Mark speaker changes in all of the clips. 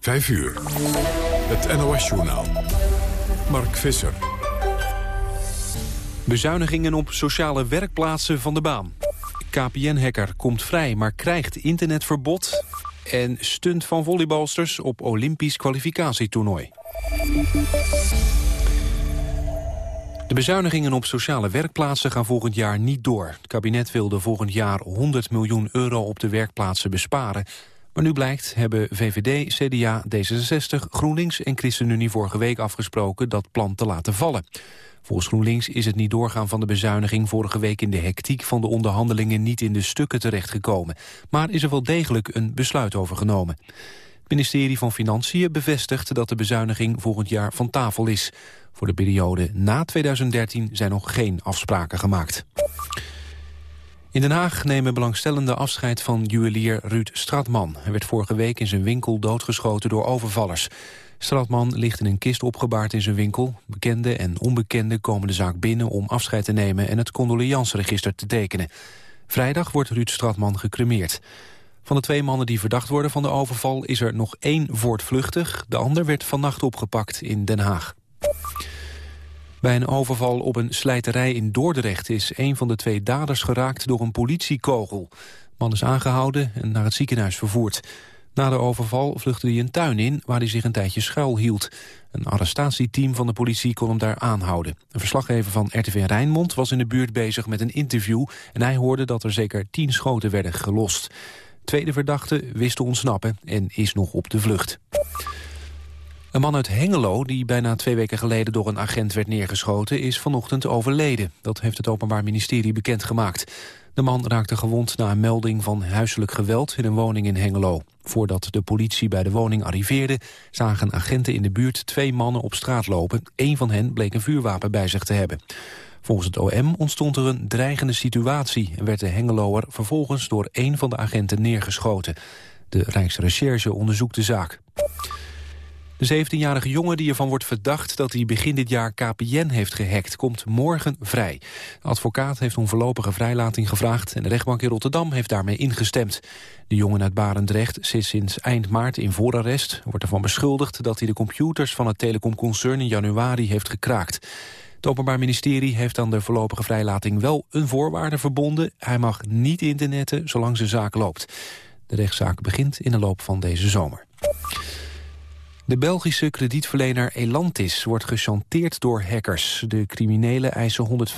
Speaker 1: 5 uur. Het NOS-journaal. Mark Visser.
Speaker 2: Bezuinigingen op sociale werkplaatsen van de baan. KPN-hacker komt vrij, maar krijgt internetverbod. En stunt van volleybalsters op Olympisch kwalificatietoernooi. De bezuinigingen op sociale werkplaatsen gaan volgend jaar niet door. Het kabinet wilde volgend jaar 100 miljoen euro op de werkplaatsen besparen. Nu blijkt hebben VVD, CDA, D66, GroenLinks en ChristenUnie vorige week afgesproken dat plan te laten vallen. Volgens GroenLinks is het niet doorgaan van de bezuiniging vorige week in de hectiek van de onderhandelingen niet in de stukken terechtgekomen. Maar is er wel degelijk een besluit over genomen. Het ministerie van Financiën bevestigt dat de bezuiniging volgend jaar van tafel is. Voor de periode na 2013 zijn nog geen afspraken gemaakt. In Den Haag nemen belangstellenden afscheid van juwelier Ruud Stratman. Hij werd vorige week in zijn winkel doodgeschoten door overvallers. Stratman ligt in een kist opgebaard in zijn winkel. Bekenden en onbekenden komen de zaak binnen om afscheid te nemen... en het condoleanceregister te tekenen. Vrijdag wordt Ruud Stratman gecremeerd. Van de twee mannen die verdacht worden van de overval... is er nog één voortvluchtig. De ander werd vannacht opgepakt in Den Haag. Bij een overval op een slijterij in Dordrecht is een van de twee daders geraakt door een politiekogel. De man is aangehouden en naar het ziekenhuis vervoerd. Na de overval vluchtte hij een tuin in waar hij zich een tijdje schuil hield. Een arrestatieteam van de politie kon hem daar aanhouden. Een verslaggever van RTV Rijnmond was in de buurt bezig met een interview... en hij hoorde dat er zeker tien schoten werden gelost. Tweede verdachte wist te ontsnappen en is nog op de vlucht. Een man uit Hengelo, die bijna twee weken geleden door een agent werd neergeschoten, is vanochtend overleden. Dat heeft het Openbaar Ministerie bekendgemaakt. De man raakte gewond na een melding van huiselijk geweld in een woning in Hengelo. Voordat de politie bij de woning arriveerde, zagen agenten in de buurt twee mannen op straat lopen. Eén van hen bleek een vuurwapen bij zich te hebben. Volgens het OM ontstond er een dreigende situatie... en werd de Hengeloer vervolgens door één van de agenten neergeschoten. De Rijksrecherche onderzoekt de zaak. De 17-jarige jongen die ervan wordt verdacht dat hij begin dit jaar KPN heeft gehackt, komt morgen vrij. De advocaat heeft om voorlopige vrijlating gevraagd en de rechtbank in Rotterdam heeft daarmee ingestemd. De jongen uit Barendrecht zit sinds eind maart in voorarrest. wordt ervan beschuldigd dat hij de computers van het telecomconcern in januari heeft gekraakt. Het Openbaar Ministerie heeft aan de voorlopige vrijlating wel een voorwaarde verbonden. Hij mag niet internetten zolang zijn zaak loopt. De rechtszaak begint in de loop van deze zomer. De Belgische kredietverlener Elantis wordt gechanteerd door hackers. De criminelen eisen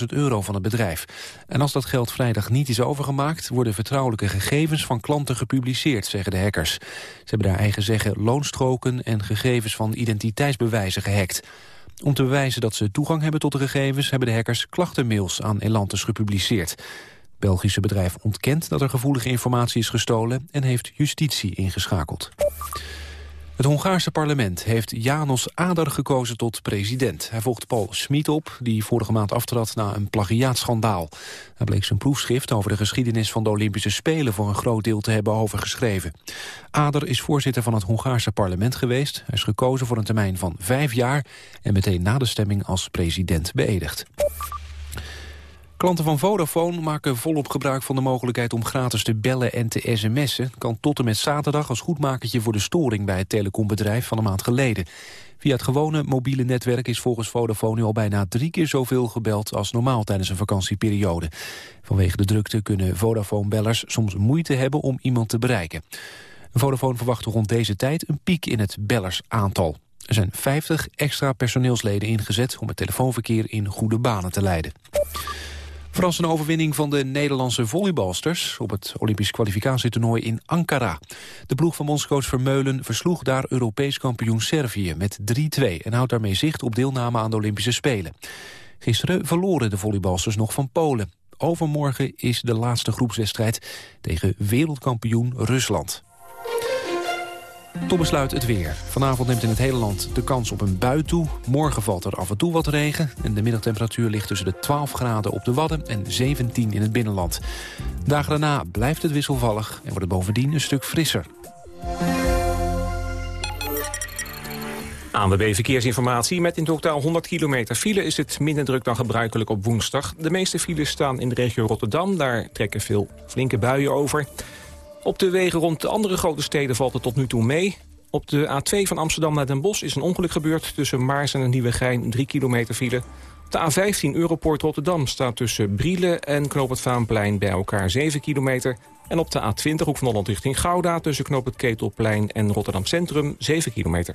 Speaker 2: 150.000 euro van het bedrijf. En als dat geld vrijdag niet is overgemaakt... worden vertrouwelijke gegevens van klanten gepubliceerd, zeggen de hackers. Ze hebben daar eigen zeggen loonstroken en gegevens van identiteitsbewijzen gehackt. Om te bewijzen dat ze toegang hebben tot de gegevens... hebben de hackers klachtenmails aan Elantis gepubliceerd. Het Belgische bedrijf ontkent dat er gevoelige informatie is gestolen... en heeft justitie ingeschakeld. Het Hongaarse parlement heeft Janos Ader gekozen tot president. Hij volgt Paul Smit op, die vorige maand aftrad na een plagiaatschandaal. Hij bleek zijn proefschrift over de geschiedenis van de Olympische Spelen... voor een groot deel te hebben overgeschreven. Ader is voorzitter van het Hongaarse parlement geweest. Hij is gekozen voor een termijn van vijf jaar... en meteen na de stemming als president beëdigd. Klanten van Vodafone maken volop gebruik van de mogelijkheid om gratis te bellen en te sms'en. Kan tot en met zaterdag als goedmakertje voor de storing bij het telecombedrijf van een maand geleden. Via het gewone mobiele netwerk is volgens Vodafone nu al bijna drie keer zoveel gebeld als normaal tijdens een vakantieperiode. Vanwege de drukte kunnen Vodafone-bellers soms moeite hebben om iemand te bereiken. Vodafone verwacht rond deze tijd een piek in het bellersaantal. Er zijn 50 extra personeelsleden ingezet om het telefoonverkeer in goede banen te leiden. Verrassende overwinning van de Nederlandse volleybalsters... op het Olympisch kwalificatietoernooi in Ankara. De ploeg van bondscoach Vermeulen versloeg daar Europees kampioen Servië met 3-2... en houdt daarmee zicht op deelname aan de Olympische Spelen. Gisteren verloren de volleybalsters nog van Polen. Overmorgen is de laatste groepswedstrijd tegen wereldkampioen Rusland. Tot besluit het weer. Vanavond neemt in het hele land de kans op een bui toe. Morgen valt er af en toe wat regen. En de middagtemperatuur ligt tussen de 12 graden op de Wadden en 17 in het binnenland. Dagen daarna blijft het wisselvallig en wordt het bovendien een stuk frisser.
Speaker 3: Aan de B-verkeersinformatie. Met in totaal 100 kilometer file is het minder druk dan gebruikelijk op woensdag. De meeste files staan in de regio Rotterdam. Daar trekken veel flinke buien over. Op de wegen rond de andere grote steden valt het tot nu toe mee. Op de A2 van Amsterdam naar Den Bosch is een ongeluk gebeurd... tussen Maarsen en Nieuwegein, 3 kilometer file. De A15 Europoort Rotterdam staat tussen Brielen en Knoop het Vaanplein... bij elkaar 7 kilometer. En op de A20 Hoek van Holland richting Gouda... tussen Knoop het Ketelplein en Rotterdam Centrum 7 kilometer.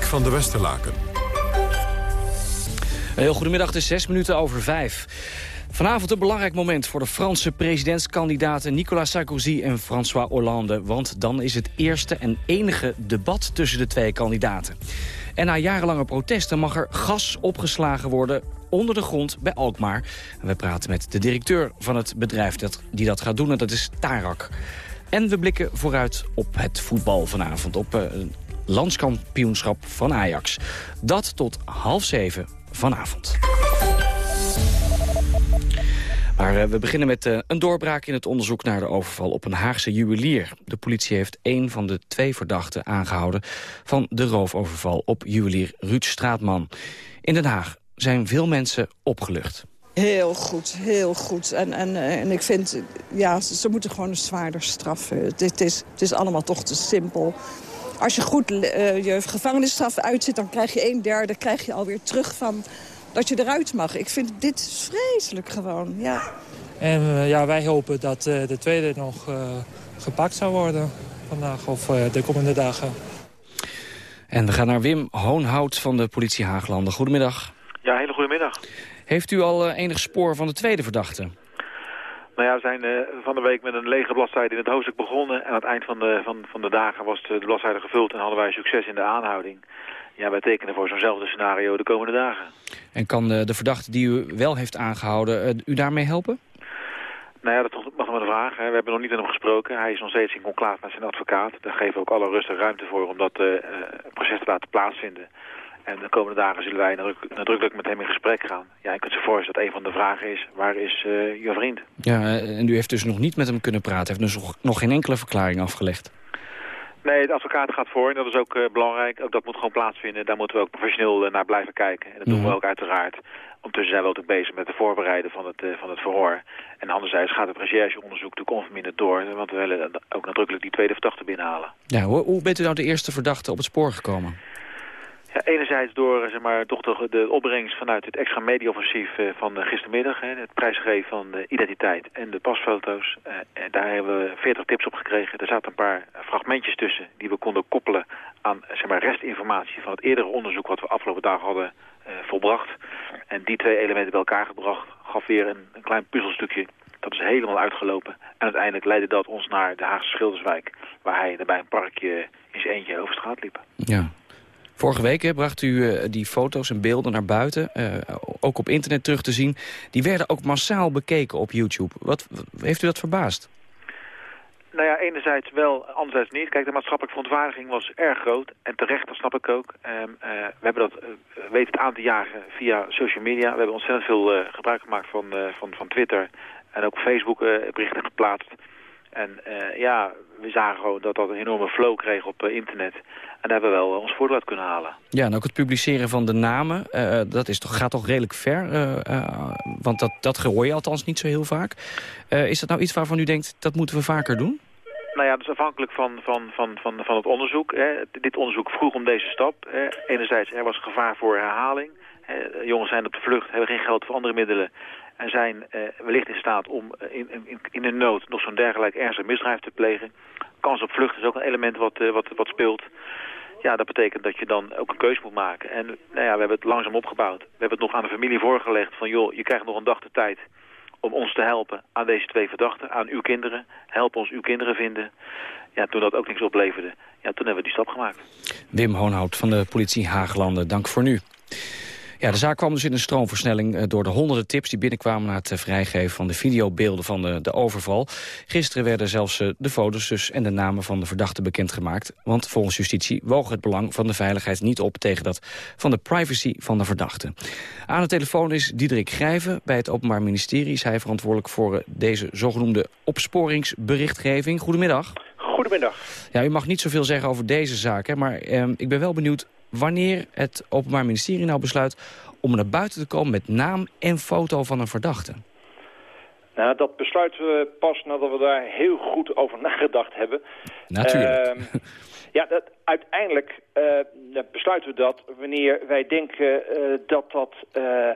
Speaker 1: Van der Westerlaken.
Speaker 4: Heel goedemiddag, het is zes minuten over vijf. Vanavond een belangrijk moment voor de Franse presidentskandidaten Nicolas Sarkozy en François Hollande. Want dan is het eerste en enige debat tussen de twee kandidaten. En na jarenlange protesten mag er gas opgeslagen worden onder de grond bij Alkmaar. We praten met de directeur van het bedrijf dat, die dat gaat doen en dat is Tarak. En we blikken vooruit op het voetbal vanavond. Op uh, landskampioenschap van Ajax. Dat tot half zeven vanavond. Maar uh, we beginnen met uh, een doorbraak in het onderzoek naar de overval op een Haagse juwelier. De politie heeft één van de twee verdachten aangehouden van de roofoverval op juwelier Ruud Straatman. In Den Haag zijn veel mensen opgelucht.
Speaker 5: Heel goed, heel goed. En, en, en ik vind, ja, ze, moeten gewoon een zwaarder straffen. Het, is, het is allemaal toch te simpel. Als je goed uh, je gevangenisstraf uitzit, dan krijg je een derde... krijg je alweer terug van dat je eruit mag. Ik vind dit vreselijk gewoon, ja.
Speaker 6: En uh, ja, wij hopen dat uh, de tweede nog gepakt zou worden vandaag of de komende dagen.
Speaker 4: En we gaan naar Wim Hoonhout van de politie Haaglanden. Goedemiddag.
Speaker 7: Ja, hele goedemiddag.
Speaker 4: Heeft u al uh, enig spoor van de tweede verdachte?
Speaker 7: Nou ja, we zijn uh, van de week met een lege bladzijde in het hoofdstuk begonnen. En aan het eind van de, van, van de dagen was de, de bladzijde gevuld en hadden wij succes in de aanhouding. Ja, wij tekenen voor zo'nzelfde scenario de komende dagen.
Speaker 4: En kan de, de verdachte die u wel heeft aangehouden uh, u daarmee helpen?
Speaker 7: Nou ja, dat mag nog maar een vraag. Hè. We hebben nog niet met hem gesproken. Hij is nog steeds in conclaaf met zijn advocaat. Daar geven we ook alle rust en ruimte voor om dat uh, proces te laten plaatsvinden. En de komende dagen zullen wij nadrukkelijk met hem in gesprek gaan. Ja, je kunt zich voorstellen dat een van de vragen is, waar is uh, je vriend?
Speaker 4: Ja, en u heeft dus nog niet met hem kunnen praten, heeft dus nog geen enkele verklaring afgelegd?
Speaker 7: Nee, de advocaat gaat voor en dat is ook uh, belangrijk. Ook dat moet gewoon plaatsvinden. Daar moeten we ook professioneel uh, naar blijven kijken. En dat doen mm -hmm. we ook uiteraard. Ondertussen zijn we ook bezig met het voorbereiden van het, uh, van het verhoor. En anderzijds gaat het rechercheonderzoek natuurlijk onverminderd door. Want we willen ook nadrukkelijk die tweede verdachte binnenhalen.
Speaker 4: Ja, hoe, hoe bent u nou de eerste verdachte op het spoor gekomen?
Speaker 7: Enerzijds door zeg maar, toch de, de opbrengst vanuit het extra mediaoffensief uh, van uh, gistermiddag. Hè, het prijsgeven van de identiteit en de pasfoto's. Uh, daar hebben we 40 tips op gekregen. Er zaten een paar fragmentjes tussen die we konden koppelen aan zeg maar, restinformatie van het eerdere onderzoek wat we afgelopen dagen hadden volbracht. En die twee elementen bij elkaar gebracht gaf weer een, een klein puzzelstukje. Dat is helemaal uitgelopen. En uiteindelijk leidde dat ons naar de Haagse Schilderswijk. Waar hij bij een parkje in zijn eentje over straat liep.
Speaker 4: Ja, Vorige week bracht u uh, die foto's en beelden naar buiten, uh, ook op internet terug te zien. Die werden ook massaal bekeken op YouTube. Wat, heeft u dat verbaasd?
Speaker 7: Nou ja, enerzijds wel, anderzijds niet. Kijk, de maatschappelijke verontwaardiging was erg groot. En terecht, dat snap ik ook. Um, uh, we hebben dat, weten het aan te jagen via social media. We hebben ontzettend veel gebruik gemaakt van, van, van Twitter. En ook Facebook berichten geplaatst. En ja, we zagen gewoon dat dat een enorme flow kreeg op internet. En daar hebben we wel ons voordeel uit kunnen halen.
Speaker 4: Ja, en ook het publiceren van de namen, uh, dat is toch, gaat toch redelijk ver? Want dat, dat hoor je althans niet zo heel vaak. is dat nou iets waarvan u denkt, dat moeten we vaker doen?
Speaker 7: Nou ja, dat is afhankelijk van, van, van, van, van het onderzoek. Hè. Dit onderzoek vroeg om deze stap. Hè. Enerzijds, er was gevaar voor herhaling. Hè. Jongens zijn op de vlucht, hebben geen geld voor andere middelen en zijn uh, wellicht in staat om in, in, in een nood nog zo'n dergelijk ernstig misdrijf te plegen. Kans op vlucht is ook een element wat, uh, wat, wat speelt. Ja, dat betekent dat je dan ook een keus moet maken. En nou ja, we hebben het langzaam opgebouwd. We hebben het nog aan de familie voorgelegd van... joh, je krijgt nog een dag de tijd om ons te helpen aan deze twee verdachten, aan uw kinderen. Help ons uw kinderen vinden. Ja, toen dat ook niks opleverde, ja, toen hebben we die stap gemaakt.
Speaker 4: Wim Hoonhout van de politie Haaglanden, dank voor nu. Ja, de zaak kwam dus in een stroomversnelling eh, door de honderden tips... die binnenkwamen na het eh, vrijgeven van de videobeelden van de, de overval. Gisteren werden zelfs eh, de foto's dus en de namen van de verdachten bekendgemaakt. Want volgens justitie woog het belang van de veiligheid niet op... tegen dat van de privacy van de verdachten. Aan de telefoon is Diederik Grijven. Bij het Openbaar Ministerie is hij verantwoordelijk voor deze zogenoemde opsporingsberichtgeving. Goedemiddag.
Speaker 8: Goedemiddag.
Speaker 4: Ja, u mag niet zoveel zeggen over deze zaak, hè, maar eh, ik ben wel benieuwd wanneer het Openbaar Ministerie nou besluit om naar buiten te komen met naam en foto van een verdachte.
Speaker 8: Nou, dat besluiten we pas nadat we daar heel goed over nagedacht hebben.
Speaker 4: Natuurlijk.
Speaker 8: Ehm, ja, dat, uiteindelijk uh, besluiten we dat wanneer wij denken uh, dat dat uh,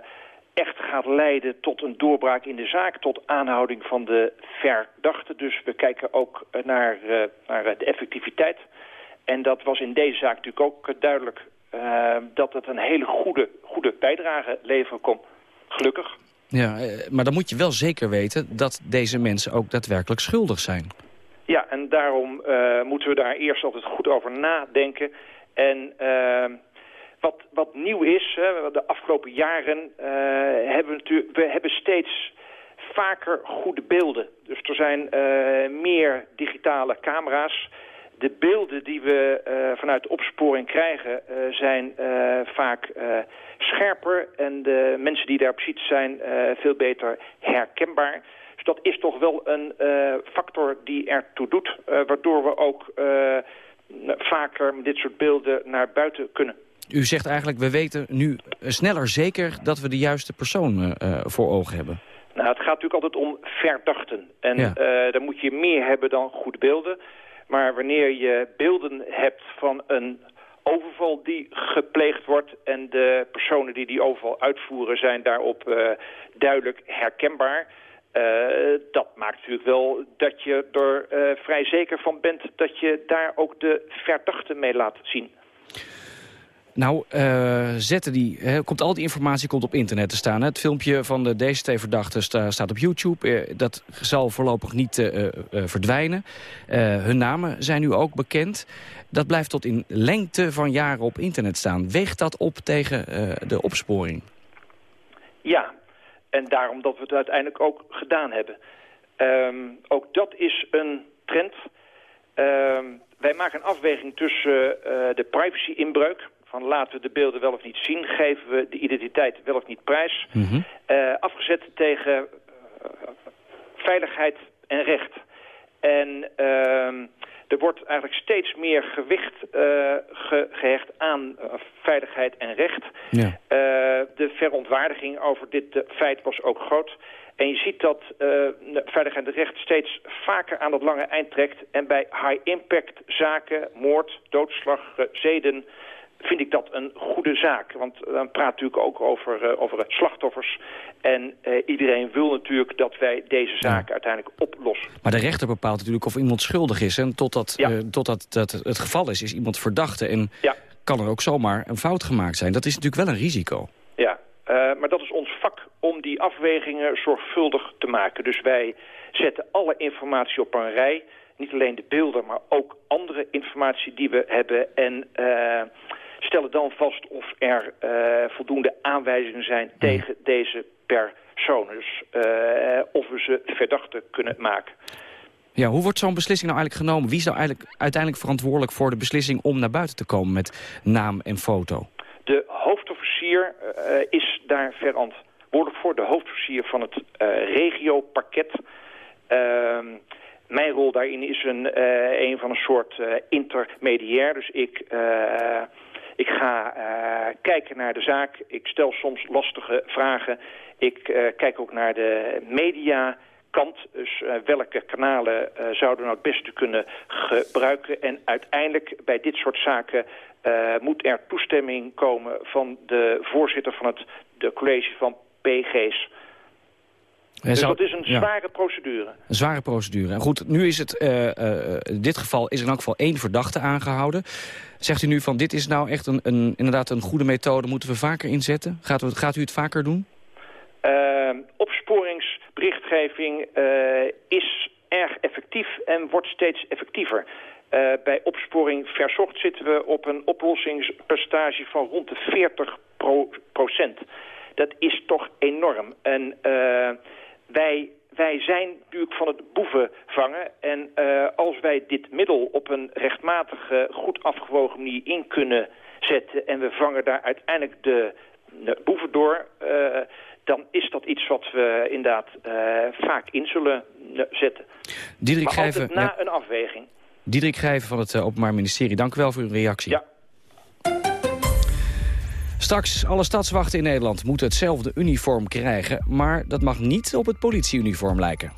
Speaker 8: echt gaat leiden tot een doorbraak in de zaak, tot aanhouding van de verdachte. Dus we kijken ook naar, naar de effectiviteit. En dat was in deze zaak natuurlijk ook duidelijk uh, dat het een hele goede, goede bijdrage leveren kon. Gelukkig.
Speaker 4: Ja, maar dan moet je wel zeker weten dat deze mensen ook daadwerkelijk schuldig zijn.
Speaker 8: Ja, en daarom uh, moeten we daar eerst altijd goed over nadenken. En uh, wat, wat nieuw is, hè, de afgelopen jaren hebben we natuurlijk, we hebben steeds vaker goede beelden. Dus er zijn meer digitale camera's de beelden die we uh, vanuit de opsporing krijgen uh, zijn uh, vaak scherper en de mensen die daarop ziet zijn veel beter herkenbaar. Dus dat is toch wel een factor die ertoe doet, waardoor we ook vaker met dit soort beelden naar buiten kunnen.
Speaker 4: U zegt eigenlijk, we weten nu sneller zeker dat we de juiste persoon voor ogen hebben.
Speaker 8: Nou, het gaat natuurlijk altijd om verdachten. En ja. dan moet je meer hebben dan goede beelden. Maar wanneer je beelden hebt van een overval die gepleegd wordt... en de personen die die overval uitvoeren zijn daarop uh, duidelijk herkenbaar... Uh, dat maakt natuurlijk wel dat je er uh, vrij zeker van bent... dat je daar ook de verdachte mee laat zien.
Speaker 4: Nou, uh, zetten die, he, komt al die informatie komt op internet te staan. Hè? Het filmpje van de DCT-verdachte sta, staat op YouTube. Uh, dat zal voorlopig niet uh, verdwijnen. hun namen zijn nu ook bekend. Dat blijft tot in lengte van jaren op internet staan. Weegt dat op tegen de opsporing?
Speaker 8: Ja, en daarom dat we het uiteindelijk ook gedaan hebben. Um, ook dat is een trend. Um, wij maken een afweging tussen de privacy-inbreuk van laten we de beelden wel of niet zien, geven we de identiteit wel of niet prijs. Mm -hmm. uh, afgezet tegen uh, veiligheid en recht. En uh, er wordt eigenlijk steeds meer gewicht ge gehecht aan veiligheid en recht. Ja. de verontwaardiging over dit feit was ook groot. En je ziet dat veiligheid en recht steeds vaker aan het lange eind trekt. En bij high-impact zaken, moord, doodslag, zeden vind ik dat een goede zaak. Want dan praat natuurlijk ook over, uh, over slachtoffers. En uh, iedereen wil natuurlijk dat wij deze ja. uiteindelijk oplossen.
Speaker 4: Maar de rechter bepaalt natuurlijk of iemand schuldig is. En totdat, ja. uh, totdat dat het geval is, is iemand verdachte. En ja. kan er ook zomaar een fout gemaakt zijn. Dat is natuurlijk wel een risico.
Speaker 8: Ja, maar dat is ons vak om die afwegingen zorgvuldig te maken. Dus wij zetten alle informatie op een rij. Niet alleen de beelden, maar ook andere informatie die we hebben. En stellen dan vast of er uh, voldoende aanwijzingen zijn mm. tegen deze personen. Dus uh, of we ze verdachte kunnen maken.
Speaker 4: Ja, hoe wordt zo'n beslissing nou eigenlijk genomen? Wie is nou eigenlijk uiteindelijk verantwoordelijk voor de beslissing om naar buiten te komen met naam en foto?
Speaker 8: De hoofdofficier uh, is daar verantwoordelijk voor. De hoofdofficier van het regio-parket. Ehm, mijn rol daarin is een, een van een soort intermediair. Dus ik ik ga uh, kijken naar de zaak. Ik stel soms lastige vragen. Ik uh, kijk ook naar de media kant. Dus uh, welke kanalen zouden nou het beste kunnen gebruiken. En uiteindelijk bij dit soort zaken moet er toestemming komen van de voorzitter van het de college van PG's. Dus dat is een zware procedure.
Speaker 4: Een zware procedure. En goed, nu is het, uh, uh, in dit geval is er in elk geval één verdachte aangehouden. Zegt u nu van dit is nou echt een, een, inderdaad een goede methode, moeten we vaker inzetten? Gaat, u, gaat u het vaker doen?
Speaker 8: Uh, opsporingsberichtgeving is erg effectief en wordt steeds effectiever. bij opsporing verzocht zitten we op een oplossingspercentage van rond de 40 procent. Dat is toch enorm. En wij wij zijn natuurlijk van het boeven vangen. En uh, als wij dit middel op een rechtmatige, goed afgewogen manier in kunnen zetten... en we vangen daar uiteindelijk de, de boeven door... Uh, dan is dat iets wat we inderdaad uh, vaak in zullen zetten.
Speaker 4: Diederik
Speaker 8: maar Grijven, na ja. een afweging.
Speaker 4: Diederik Grijven van het Openbaar Ministerie, dank u wel voor uw reactie.
Speaker 8: Ja.
Speaker 4: Straks, alle stadswachten in Nederland moeten hetzelfde uniform krijgen... maar dat mag niet op het politieuniform lijken.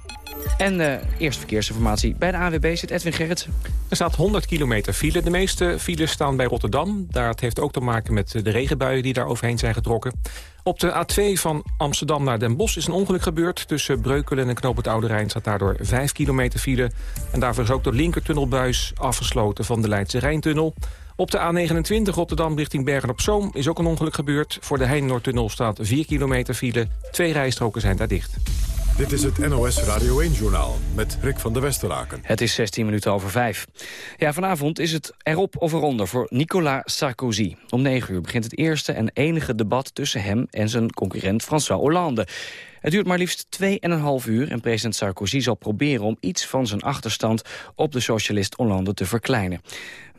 Speaker 4: En uh, eerst verkeersinformatie. Bij de AWB zit Edwin Gerritsen.
Speaker 3: Er staat 100 kilometer file. De meeste files staan bij Rotterdam. Dat heeft ook te maken met de regenbuien die daar overheen zijn getrokken. Op de A2 van Amsterdam naar Den Bosch is een ongeluk gebeurd. Tussen Breukelen en Knoop het Oude Rijn staat daardoor 5 kilometer file. En daarvoor is ook de linkertunnelbuis afgesloten van de Leidse Rijntunnel. Op de A29 Rotterdam richting Bergen-op-Zoom is ook een ongeluk gebeurd. Voor de Heijn-Noordtunnel staat 4 kilometer file. Twee rijstroken zijn daar dicht.
Speaker 1: Dit is het NOS Radio 1-journaal met Rick van der Westeraken.
Speaker 4: Het is 16 minuten over 5. Ja, vanavond is het erop of eronder voor Nicolas Sarkozy. Om 9 uur begint het eerste en enige debat tussen hem en zijn concurrent François Hollande. Het duurt maar liefst 2,5 uur en president Sarkozy zal proberen om iets van zijn achterstand op de socialist Hollande te verkleinen.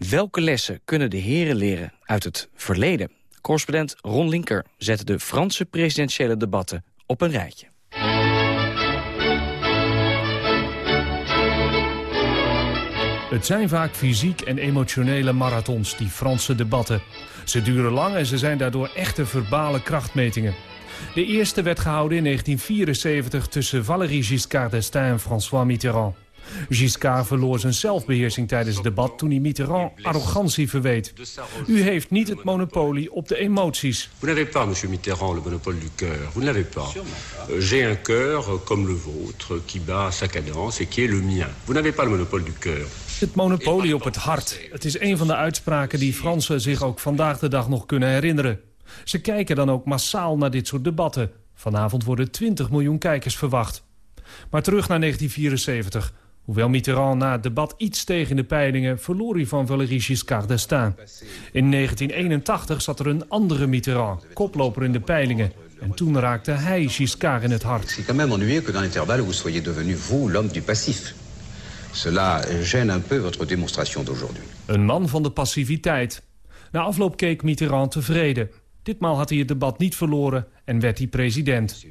Speaker 4: Welke lessen kunnen de heren leren uit het verleden? Correspondent Ron Linker zette de Franse presidentiële debatten op een rijtje.
Speaker 9: Het zijn vaak fysiek en emotionele marathons, die Franse debatten. Ze duren lang en ze zijn daardoor echte verbale krachtmetingen. De eerste werd gehouden in 1974 tussen Valéry Giscard d'Estaing en François Mitterrand. Giscard verloor zijn zelfbeheersing tijdens het debat toen hij Mitterrand arrogantie verweet. U heeft niet het monopolie op de emoties.
Speaker 10: Vous n'avez pas, monsieur Mitterrand, le monopole du cœur. Vous ne l'avez pas. Euh, j'ai un cœur comme le vôtre, qui bat sa cadence et qui est le mien. Vous n'avez pas le monopole du cœur.
Speaker 9: Het monopolie op het hart. Het is een van de uitspraken die Fransen zich ook vandaag de dag nog kunnen herinneren. Ze kijken dan ook massaal naar dit soort debatten. Vanavond worden 20 miljoen kijkers verwacht. Maar terug naar 1974. Hoewel Mitterrand na het debat iets tegen de peilingen... verloor hij van Valéry Giscard d'Estaing. In 1981 zat er een andere Mitterrand, koploper in de peilingen. En toen raakte hij Giscard in het hart.
Speaker 11: C'est quand même ennuyeux que dans vous soyez devenu vous l'homme du passif. Cela gêne un peu votre démonstration d'aujourd'hui.
Speaker 9: Een man van de passiviteit. Na afloop keek Mitterrand tevreden. Ditmaal had hij het debat niet verloren en werd hij president.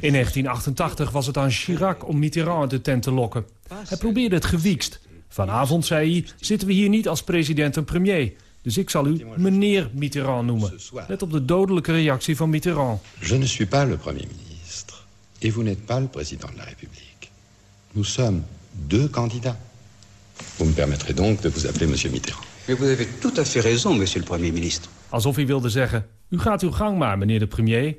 Speaker 9: In 1988 was het aan Chirac om Mitterrand uit de tent te lokken. Hij probeerde het gewiekst. Vanavond, zei hij, zitten we hier niet als president en premier. Dus ik zal u meneer Mitterrand noemen. Let op de dodelijke reactie van Mitterrand.
Speaker 12: Je ne suis pas le premier ministre. Et vous n'êtes pas le président de la République. Nous sommes deux candidats. Vous me permettrez donc de vous appeler monsieur Mitterrand.
Speaker 11: Mais vous avez tout à fait raison, monsieur le premier ministre.
Speaker 9: Alsof hij wilde zeggen, u gaat uw gang maar, meneer de premier.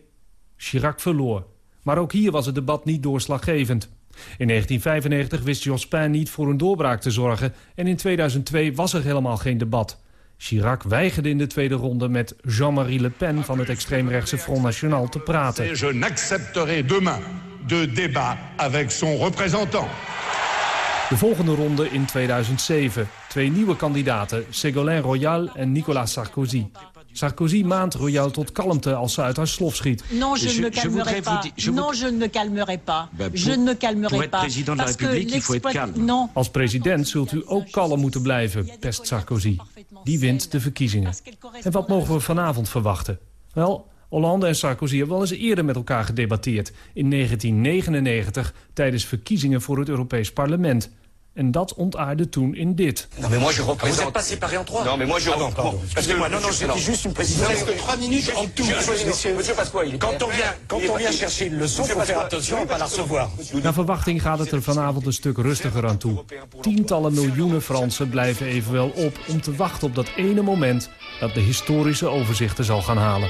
Speaker 9: Chirac verloor. Maar ook hier was het debat niet doorslaggevend. In 1995 wist Jospin niet voor een doorbraak te zorgen... en in 2002 was er helemaal geen debat. Chirac weigerde in de tweede ronde met Jean-Marie Le Pen... van het extreemrechtse Front National te praten.
Speaker 13: Je n'accepterai demain de débat avec son représentant.
Speaker 9: De volgende ronde in 2007. Twee nieuwe kandidaten, Ségolène Royal en Nicolas Sarkozy. Sarkozy maand Royal tot kalmte als ze uit haar slof schiet.
Speaker 14: Non, je, ne me calmerai pas. Non, je ne me calmerai pas. Je ne me calmerai pas.
Speaker 10: président de la République, il faut être calme.
Speaker 9: Als president zult u ook kalm moeten blijven, pest Sarkozy. Die wint de verkiezingen. En wat mogen we vanavond verwachten? Wel, Hollande en Sarkozy hebben wel eens eerder met elkaar gedebatteerd. In 1999 tijdens verkiezingen voor het Europees Parlement. En dat ontaarde toen in dit.
Speaker 15: Non, mais moi je représente... Vous n'êtes pas séparé en trois
Speaker 11: Non, mais moi je...
Speaker 15: Pardon, pardon. Excusez-moi, non, non, c'était juste une précision.
Speaker 11: Il reste trois minutes en tout.
Speaker 15: Monsieur, Pasqua. Quand on vient, quand on vient chercher une leçon, faut faire attention à pas la recevoir.
Speaker 9: Naar verwachting gaat het er vanavond een stuk rustiger aan toe. Tientallen miljoenen Fransen blijven evenwel op om te wachten op dat ene moment... dat de historische overzichten zal gaan halen.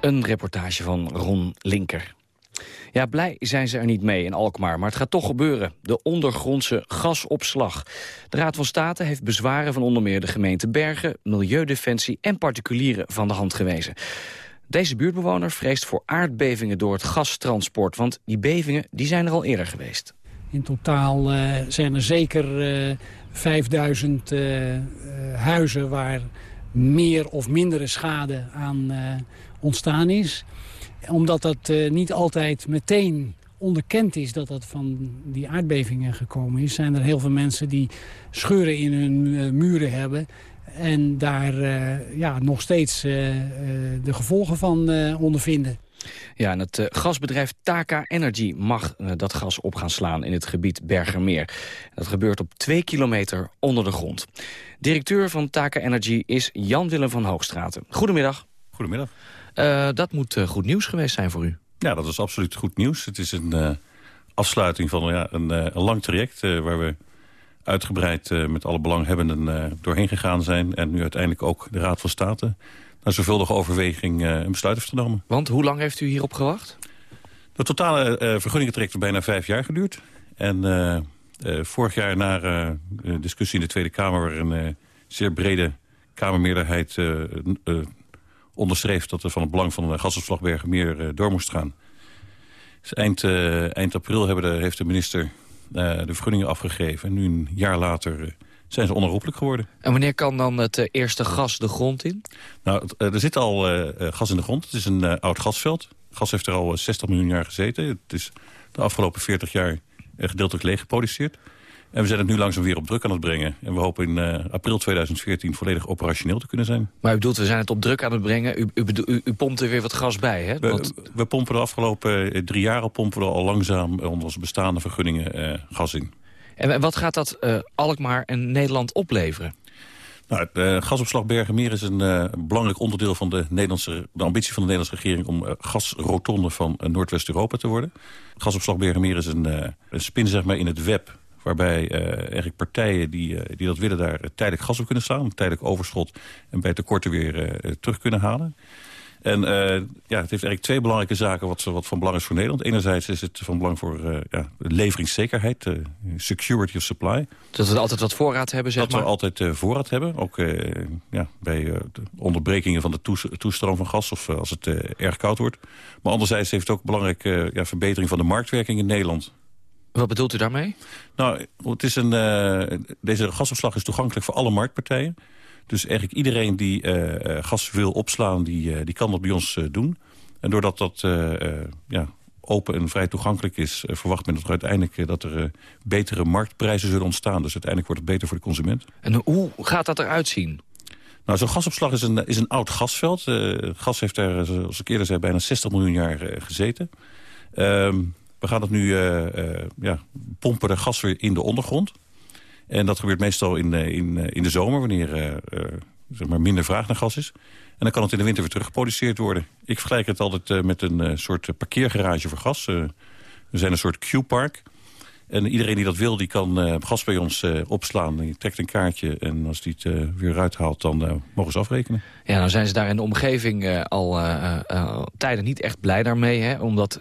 Speaker 4: Een reportage van Ron Linker. Ja, blij zijn ze er niet mee in Alkmaar, maar het gaat toch gebeuren. De ondergrondse gasopslag. De Raad van State heeft bezwaren van onder meer de gemeente Bergen... Milieudefensie en particulieren van de hand gewezen. Deze buurtbewoner vreest voor aardbevingen door het gastransport... want die bevingen die zijn er al eerder geweest.
Speaker 16: In totaal uh, zijn er zeker uh, 5000 uh, huizen waar meer of mindere schade aan ontstaan is. Omdat dat niet altijd meteen onderkend is dat dat van die aardbevingen gekomen is... zijn er heel veel mensen die scheuren in hun muren hebben... en daar uh, ja, nog steeds uh, de gevolgen van ondervinden.
Speaker 4: Ja, en het gasbedrijf Taka Energy mag dat gas op gaan slaan in het gebied Bergermeer. Dat gebeurt op twee kilometer onder de grond. Directeur van Taka Energy is Jan-Willem van Hoogstraten. Goedemiddag.
Speaker 17: Goedemiddag.
Speaker 4: Dat moet goed nieuws geweest zijn voor u.
Speaker 17: Ja, dat is absoluut goed nieuws. Het is een uh, afsluiting van ja, een, uh, een lang traject... Uh, waar we uitgebreid met alle belanghebbenden doorheen gegaan zijn... en nu uiteindelijk ook de Raad van State... na zorgvuldige overweging een besluit heeft genomen.
Speaker 4: Want hoe lang heeft u hierop gewacht?
Speaker 17: De totale vergunningentraject heeft bijna vijf jaar geduurd. En vorig jaar na de discussie in de Tweede Kamer... waar een zeer brede Kamermeerderheid onderschreef dat er van het belang van de gasopslagbergen meer uh, door moest gaan. Dus eind, uh, eind april hebben de, heeft de minister uh, de vergunningen afgegeven. En nu een jaar later zijn ze onherroepelijk geworden.
Speaker 4: En wanneer kan dan het eerste gas de grond in?
Speaker 17: Nou, er zit al gas in de grond. Het is een oud gasveld. Gas heeft er al 60 miljoen jaar gezeten. Het is de afgelopen 40 jaar gedeeltelijk leeg geproduceerd. En we zijn het nu langzaam weer op druk aan het brengen. En we hopen in uh, april 2014 volledig operationeel te kunnen zijn.
Speaker 4: Maar u bedoelt, we zijn het op druk aan het brengen. U, u, u, u pompt er weer wat gas bij, hè?
Speaker 17: We, Want... we pompen de afgelopen eh, drie jaar pompen we al langzaam onder onze bestaande vergunningen uh, gas in.
Speaker 4: En wat gaat dat uh, Alkmaar en Nederland opleveren?
Speaker 17: Nou, de gasopslag Bergenmeer is een uh, belangrijk onderdeel van de, Nederlandse, de ambitie van de Nederlandse regering om uh, gasrotonde van uh, Noordwest-Europa te worden. Gasopslag Bergenmeer is een, een spin zeg maar, in het web Waarbij uh, eigenlijk partijen die, uh, die dat willen daar tijdelijk gas op kunnen slaan. Tijdelijk overschot en bij tekorten weer uh, terug kunnen halen. En ja, het heeft eigenlijk twee belangrijke zaken wat, wat van belang is voor Nederland. Enerzijds is het van belang voor ja, leveringszekerheid, security of supply.
Speaker 4: Dat we altijd wat voorraad hebben, zeg
Speaker 17: dat maar. Dat we altijd voorraad hebben, ook ja, bij onderbrekingen van de toestroom van gas... of als het erg koud wordt. Maar anderzijds heeft het ook belangrijke ja, verbetering van de marktwerking in Nederland.
Speaker 4: Wat bedoelt u daarmee?
Speaker 17: Nou, het is een, uh, deze gasopslag is toegankelijk voor alle marktpartijen. Dus eigenlijk iedereen die uh, gas wil opslaan, die, uh, die kan dat bij ons doen. En doordat dat ja, open en vrij toegankelijk is... verwacht men dat er uiteindelijk dat er betere marktprijzen zullen ontstaan. Dus uiteindelijk wordt het beter voor de consument.
Speaker 4: En hoe gaat dat eruit zien?
Speaker 17: Nou, zo'n gasopslag is een, is een oud gasveld. gas heeft er, zoals ik eerder zei, bijna 60 miljoen jaar gezeten. Ehm we gaan het nu uh, uh, ja, pompen de gas weer in de ondergrond. En dat gebeurt meestal in, uh, in, in de zomer, wanneer zeg maar minder vraag naar gas is. En dan kan het in de winter weer teruggeproduceerd worden. Ik vergelijk het altijd met een soort parkeergarage voor gas. we zijn een soort Q-park. En iedereen die dat wil, die kan uh, gas bij ons uh, opslaan. Die trekt een kaartje en als die het uh, weer uithaalt, dan mogen ze afrekenen.
Speaker 4: Ja, nou zijn ze daar in de omgeving al tijden niet echt blij daarmee. Hè? Omdat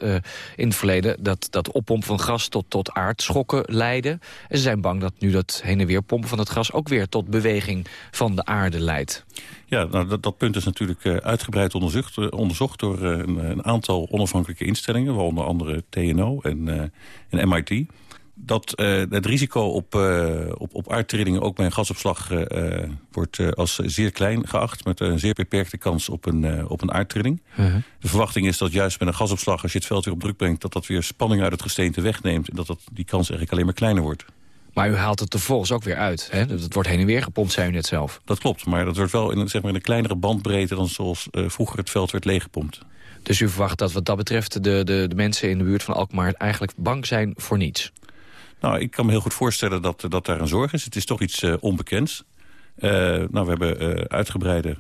Speaker 4: in het verleden dat, dat oppompen van gas tot, tot aardschokken leidde. En ze zijn bang dat nu dat heen en weer pompen van het gas... ook weer tot beweging van de aarde leidt.
Speaker 17: Ja, nou, dat, dat punt is natuurlijk uitgebreid onderzocht, onderzocht door een, een, aantal onafhankelijke instellingen... waaronder andere TNO en, en MIT dat uh, het risico op, uh, op, op aardtrillingen ook bij een gasopslag uh, wordt als zeer klein geacht. Met een zeer beperkte kans op een, op een aardtrilling. -huh. De verwachting is dat juist met een gasopslag, als je het veld weer op druk brengt... dat dat weer spanning uit het gesteente wegneemt. En dat, dat die kans eigenlijk alleen maar kleiner wordt.
Speaker 4: Maar u haalt het er volgens ook weer uit. Hè? Dat wordt heen en weer gepompt, zei u net zelf.
Speaker 17: Dat klopt, maar dat wordt wel in, zeg maar in een kleinere bandbreedte... dan zoals vroeger het veld werd leeggepompt.
Speaker 4: Dus u verwacht dat wat dat betreft de, de, de mensen in de buurt van Alkmaar... eigenlijk bang zijn voor niets?
Speaker 17: Nou, ik kan me heel goed voorstellen dat, dat daar een zorg is. Het is toch iets uh, onbekends. Uh, nou, we hebben uitgebreide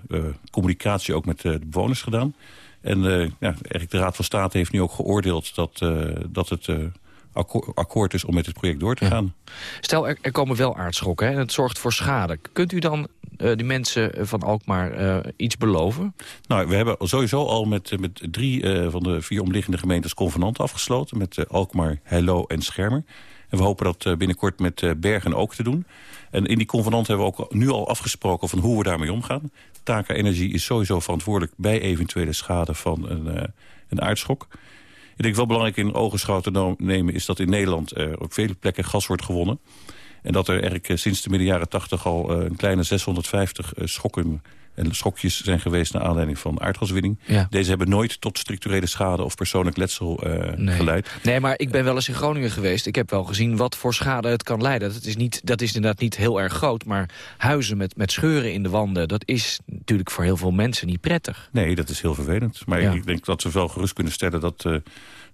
Speaker 17: communicatie ook met de bewoners gedaan. En ja, eigenlijk de Raad van State heeft nu ook geoordeeld dat, dat het akkoord is om met het project door te gaan.
Speaker 4: Stel, er, er, komen wel aardschokken en het zorgt voor schade. Kunt u dan uh, die mensen van Alkmaar uh, iets beloven?
Speaker 17: Nou, we hebben sowieso al met, met drie uh, van de vier omliggende gemeentes convenanten afgesloten. Met Alkmaar, Hello en Schermer. En we hopen dat binnenkort met Bergen ook te doen. En in die convenant hebben we ook nu al afgesproken van hoe we daarmee omgaan. Taka Energie is sowieso verantwoordelijk bij eventuele schade van een, een aardschok. Ik denk wel belangrijk in ogenschouw te nemen... is dat in Nederland op vele plekken gas wordt gewonnen. En dat er eigenlijk sinds de midden jaren 80 al een kleine 650 schokken en schokjes zijn geweest naar aanleiding van aardgaswinning. Deze hebben nooit tot structurele schade of persoonlijk letsel uh, geleid.
Speaker 4: Nee, maar ik ben wel eens in Groningen geweest. Ik heb wel gezien wat voor schade het kan leiden. Dat is, niet, dat is inderdaad niet heel erg groot. Maar huizen met, met scheuren in de wanden... dat is natuurlijk voor heel veel mensen niet prettig.
Speaker 17: Nee, dat is heel vervelend. Maar ik denk dat we wel gerust kunnen stellen... dat, uh,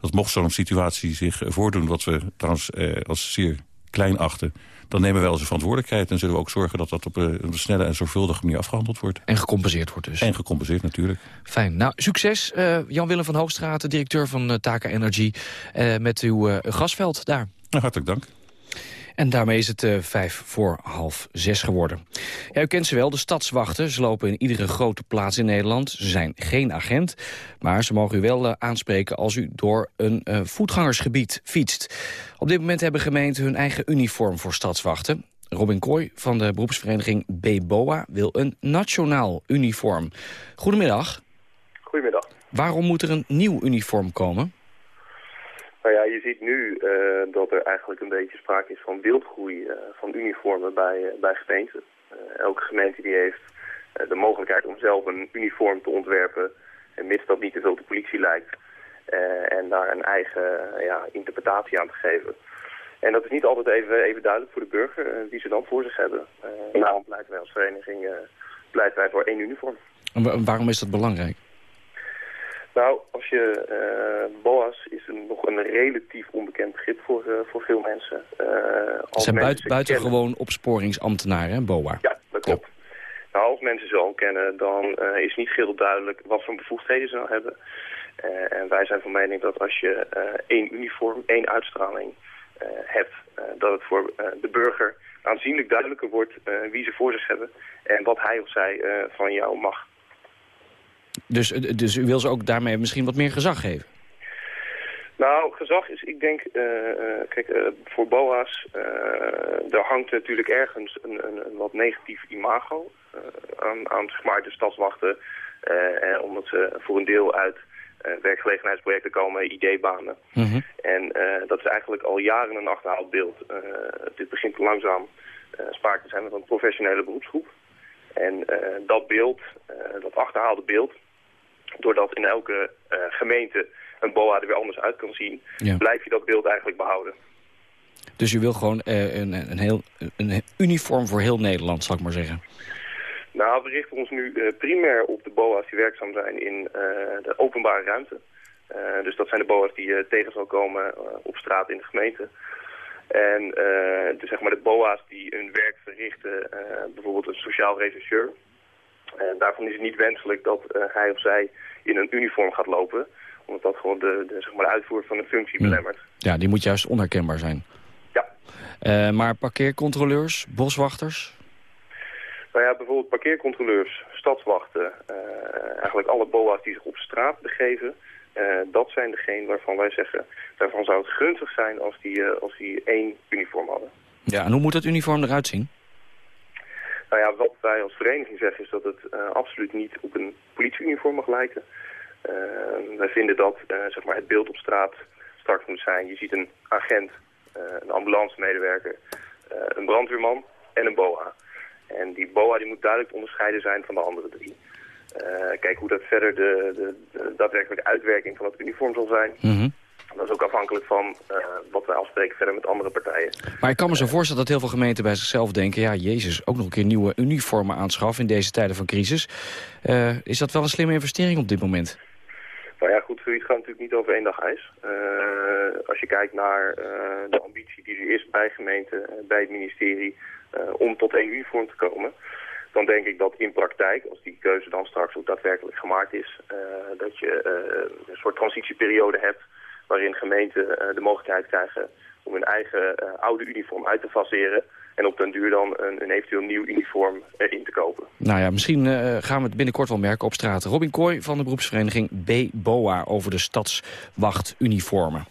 Speaker 17: dat mocht zo'n situatie zich voordoen... wat we trouwens uh, als zeer klein achten dan nemen wij onze verantwoordelijkheid... en zullen we ook zorgen dat dat op een snelle en zorgvuldige manier afgehandeld wordt.
Speaker 4: En gecompenseerd wordt dus.
Speaker 17: En gecompenseerd natuurlijk.
Speaker 4: Fijn. Nou, succes uh, Jan-Willem van Hoogstraat, directeur van uh, Taka Energy... Uh, met uw gasveld daar.
Speaker 17: Nou, hartelijk dank.
Speaker 4: En daarmee is het uh, vijf voor half zes geworden. Ja, u kent ze wel, de stadswachten. Ze lopen in iedere grote plaats in Nederland. Ze zijn geen agent, maar ze mogen u wel uh, aanspreken... als u door een uh, voetgangersgebied fietst. Op dit moment hebben gemeenten hun eigen uniform voor stadswachten. Robin Kooi van de beroepsvereniging BBOA wil een nationaal uniform. Goedemiddag.
Speaker 18: Goedemiddag.
Speaker 4: Waarom moet er een nieuw uniform komen?
Speaker 18: Nou ja, je ziet nu uh, dat er eigenlijk een beetje sprake is van wildgroei uh, van uniformen bij, uh, bij gemeenten. elke gemeente die heeft de mogelijkheid om zelf een uniform te ontwerpen, en mits dat niet te veel de politie lijkt. en daar een eigen ja, interpretatie aan te geven. En dat is niet altijd even, even duidelijk voor de burger die ze dan voor zich hebben. daarom pleiten wij als vereniging pleiten wij voor één uniform.
Speaker 4: En waarom is dat belangrijk?
Speaker 18: Nou, als je uh, BOA's is een, nog een relatief onbekend begrip voor, uh, voor veel mensen. Uh,
Speaker 4: als zijn buiten, buitengewoon opsporingsambtenaren, hè, BOA?
Speaker 18: Ja, dat klopt. Nou, als mensen ze al kennen, dan is niet heel duidelijk wat voor bevoegdheden ze nou hebben. en wij zijn van mening dat als je één uniform, één uitstraling hebt, dat het voor de burger aanzienlijk duidelijker wordt wie ze voor zich hebben en wat hij of zij van jou mag.
Speaker 4: Dus, dus u wil ze ook daarmee misschien wat meer gezag geven?
Speaker 18: Nou, gezag is, ik denk, uh, kijk, uh, voor BOA's, er hangt natuurlijk ergens een, een, een wat negatief imago aan, aan zeg maar, de stadswachten. omdat ze voor een deel uit werkgelegenheidsprojecten komen, ideebanen. Mm En dat is eigenlijk al jaren een achterhaald beeld. dit begint langzaam sprake te zijn van een professionele beroepsgroep. En dat beeld, dat achterhaalde beeld, doordat in elke uh, gemeente een BOA er weer anders uit kan zien, blijf je dat beeld eigenlijk behouden.
Speaker 4: Dus u wil gewoon uh, een, een, heel, een uniform voor heel Nederland, zal ik maar zeggen?
Speaker 18: Nou, we richten ons nu uh, primair op de BOA's die werkzaam zijn in de openbare ruimte. dus dat zijn de BOA's die je tegen zal komen op straat in de gemeente. En de, zeg maar de BOA's die hun werk verrichten, bijvoorbeeld een sociaal rechercheur, en daarvan is het niet wenselijk dat uh, hij of zij in een uniform gaat lopen. Omdat dat gewoon de, de, zeg maar de uitvoer van een functie hmm. belemmert.
Speaker 4: Ja, die moet juist onherkenbaar zijn.
Speaker 18: Ja.
Speaker 4: Uh, maar parkeercontroleurs, boswachters?
Speaker 18: Nou ja, bijvoorbeeld parkeercontroleurs, stadswachten, eigenlijk alle boa's die zich op straat begeven. dat zijn degenen waarvan wij zeggen, daarvan zou het gunstig zijn als die, als die één uniform hadden.
Speaker 4: Ja, en hoe moet dat uniform eruit zien?
Speaker 18: Nou ja, wat wij als vereniging zeggen is dat het uh, absoluut niet op een politieuniform mag lijken. Uh, wij vinden dat uh, zeg maar het beeld op straat strak moet zijn. Je ziet een agent, een ambulancemedewerker, een brandweerman en een BOA. En die BOA die moet duidelijk onderscheiden zijn van de andere drie. kijk hoe dat verder de, de, de, daadwerkelijke uitwerking van het uniform zal zijn. -hmm. Dat is ook afhankelijk van uh, wat wij afspreken verder met andere partijen.
Speaker 4: Maar ik kan me zo voorstellen dat heel veel gemeenten bij zichzelf denken... ja, jezus, ook nog een keer nieuwe uniformen aanschaffen in deze tijden van crisis. Uh, is dat wel een slimme investering op dit moment?
Speaker 18: Nou ja, goed, zoiets gaat natuurlijk niet over één dag ijs. Uh, als je kijkt naar de ambitie die er is bij gemeenten, bij het ministerie... om tot één uniform te komen dan denk ik dat in praktijk, als die keuze dan straks ook daadwerkelijk gemaakt is, uh, dat je uh, een soort transitieperiode hebt waarin gemeenten eh, de mogelijkheid krijgen om hun eigen eh, oude uniform uit te faseren en op den duur dan een, een eventueel nieuw uniform in te kopen.
Speaker 4: Nou ja, misschien gaan we het binnenkort wel merken op straat. Robin Kooi van de beroepsvereniging B-BOA over de stadswachtuniformen.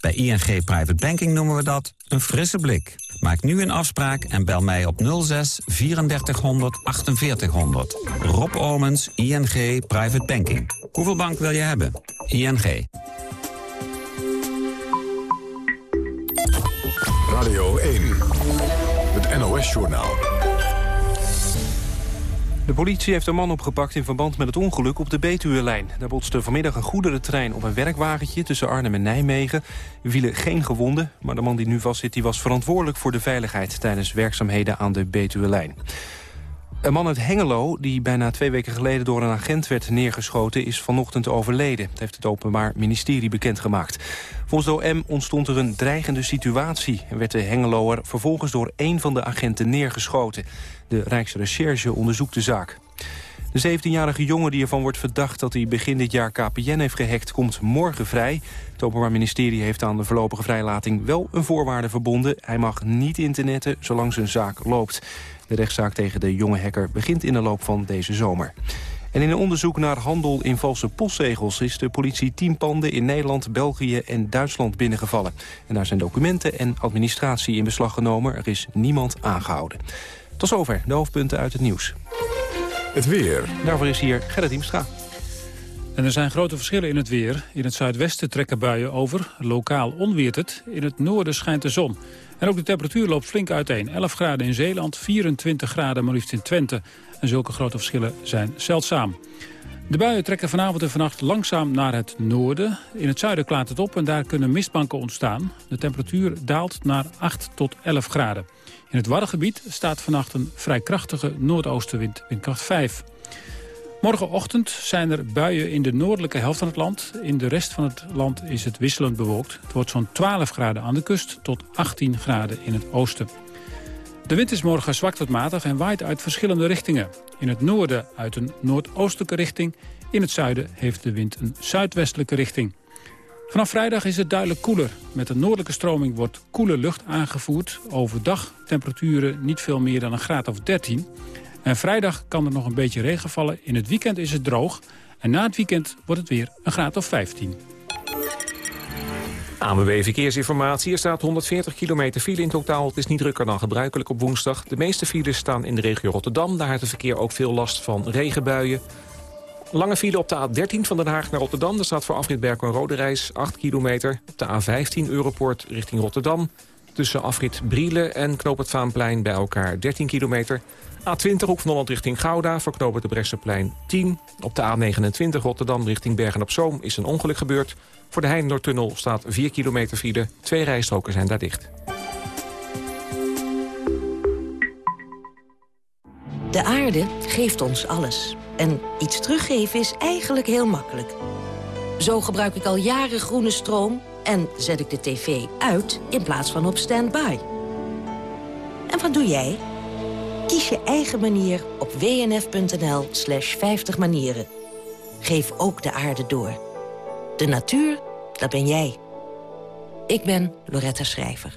Speaker 19: Bij ING Private Banking noemen we dat een frisse blik. Maak nu een afspraak en bel mij op 06 3400 4800. Rob Omens, ING Private Banking. Hoeveel bank wil je hebben? ING.
Speaker 1: Radio 1. Het NOS-journaal.
Speaker 2: De politie heeft een man opgepakt in verband met het ongeluk op de Betuwe-lijn. Daar botste vanmiddag een goederentrein op een werkwagentje tussen Arnhem en Nijmegen. Er vielen geen gewonden, maar de man die nu vastzit die was verantwoordelijk voor de veiligheid tijdens werkzaamheden aan de Betuwe-lijn. Een man uit Hengelo, die bijna twee weken geleden door een agent werd neergeschoten, is vanochtend overleden. Dat heeft het Openbaar Ministerie bekendgemaakt. Volgens de OM ontstond er een dreigende situatie en werd de Hengeloer vervolgens door één van de agenten neergeschoten. De Rijksrecherche onderzoekt de zaak. De 17-jarige jongen die ervan wordt verdacht dat hij begin dit jaar KPN heeft gehackt... komt morgen vrij. Het Openbaar Ministerie heeft aan de voorlopige vrijlating wel een voorwaarde verbonden. Hij mag niet internetten zolang zijn zaak loopt. De rechtszaak tegen de jonge hacker begint in de loop van deze zomer. En in een onderzoek naar handel in valse postzegels... is de politie tien panden in Nederland, België en Duitsland binnengevallen. En daar zijn documenten en administratie in beslag genomen. Er is niemand aangehouden. Tot zover de hoofdpunten uit het nieuws.
Speaker 1: Het weer.
Speaker 2: Daarvoor is hier Gerrit Diemstra.
Speaker 20: En er zijn grote verschillen in het weer. In het zuidwesten trekken buien over. Lokaal onweert het. In het noorden schijnt de zon. En ook de temperatuur loopt flink uiteen. 11 graden in Zeeland, 24 graden maar liefst in Twente. En zulke grote verschillen zijn zeldzaam. De buien trekken vanavond en vannacht langzaam naar het noorden. In het zuiden klaart het op en daar kunnen mistbanken ontstaan. De temperatuur daalt naar 8 tot 11 graden. In het Waddengebied staat vannacht een vrij krachtige noordoostenwind, windkracht 5. Morgenochtend zijn er buien in de noordelijke helft van het land. In de rest van het land is het wisselend bewolkt. Het wordt zo'n 12 graden aan de kust tot 18 graden in het oosten. De wind is morgen zwak tot matig en waait uit verschillende richtingen. In het noorden uit een noordoostelijke richting. In het zuiden heeft de wind een zuidwestelijke richting. Vanaf vrijdag is het duidelijk koeler. Met een noordelijke stroming wordt koele lucht aangevoerd. Overdag temperaturen niet veel meer dan een graad of 13. En vrijdag kan er nog een beetje regen vallen. In het weekend is het droog. En na het weekend wordt het weer een graad of 15.
Speaker 3: ANWB Verkeersinformatie. Er staat 140 kilometer file in totaal. Het is niet drukker dan gebruikelijk op woensdag. De meeste files staan in de regio Rotterdam. Daar heeft het verkeer ook veel last van regenbuien. Lange file op de A13 van Den Haag naar Rotterdam. Daar staat voor afrit Berkel en Rode Reis 8 kilometer. Op de A15 Europoort richting Rotterdam. Tussen afrit Brielen en Knoop het Vaanplein bij elkaar 13 kilometer. A20 Hoek richting Gouda voor knopen de Bresseplein 10. Op de A29 Rotterdam richting Bergen-op-Zoom is een ongeluk gebeurd. Voor de Heinenoordtunnel staat 4 kilometer file. Twee rijstroken zijn daar dicht.
Speaker 21: De aarde geeft ons alles. En iets teruggeven is eigenlijk heel makkelijk. Zo gebruik ik al jaren groene stroom en zet ik de tv uit in plaats van op standby. En wat doe jij? Kies je eigen manier op wnf.nl slash 50 manieren. Geef ook de aarde door. De natuur, dat ben jij. Ik ben Loretta Schrijver.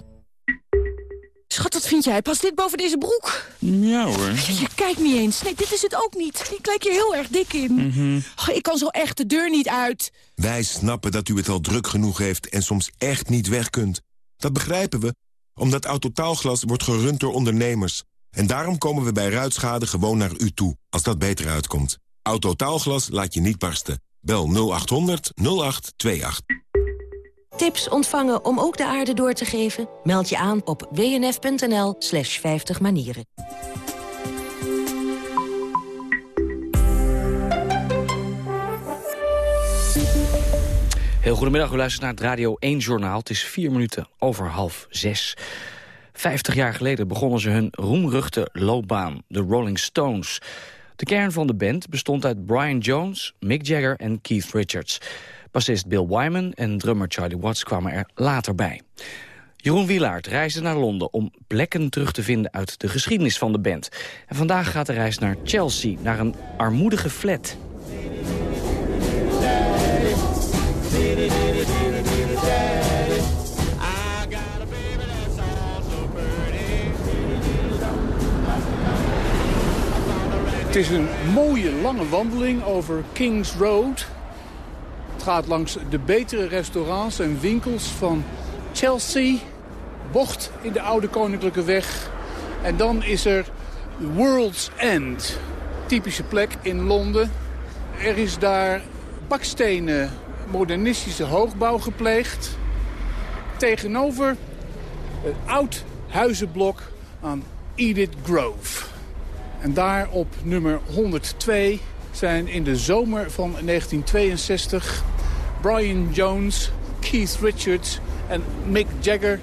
Speaker 22: Schat, wat vind jij? Past dit boven deze broek?
Speaker 23: Ja hoor.
Speaker 22: Je, kijkt niet eens. Nee, dit is het ook niet. Ik lijk je heel erg dik in.
Speaker 23: Mhm.
Speaker 22: Oh, ik kan zo echt de deur niet uit.
Speaker 24: Wij snappen dat u het al druk genoeg heeft en soms echt niet weg kunt. Dat begrijpen we, omdat Autotaalglas wordt gerund door ondernemers. En daarom komen we bij ruitschade gewoon naar u toe, als dat beter uitkomt. Autotaalglas laat je niet barsten. Bel 0800 0828.
Speaker 21: Tips ontvangen om ook de aarde door te geven? Meld je aan op wnf.nl slash 50 manieren.
Speaker 4: Heel goedemiddag, u luistert naar het Radio 1 Journaal. Het is vier minuten over half zes. Vijftig jaar geleden begonnen ze hun roemruchte loopbaan, de Rolling Stones. De kern van de band bestond uit Brian Jones, Mick Jagger en Keith Richards. Bassist Bill Wyman en drummer Charlie Watts kwamen er later bij. Jeroen Wielaert reisde naar Londen om plekken terug te vinden uit de geschiedenis van de band. En vandaag gaat de reis naar Chelsea, naar een armoedige flat.
Speaker 25: Het is een mooie lange wandeling over Kings Road. Het gaat langs de betere restaurants en winkels van Chelsea, bocht in de oude koninklijke weg. En dan is er World's End, typische plek in Londen. Er is daar bakstenen modernistische hoogbouw gepleegd. Tegenover een oud huizenblok aan Edith Grove. En daar op nummer 102 zijn in de zomer van 1962 Brian Jones, Keith Richards en Mick Jagger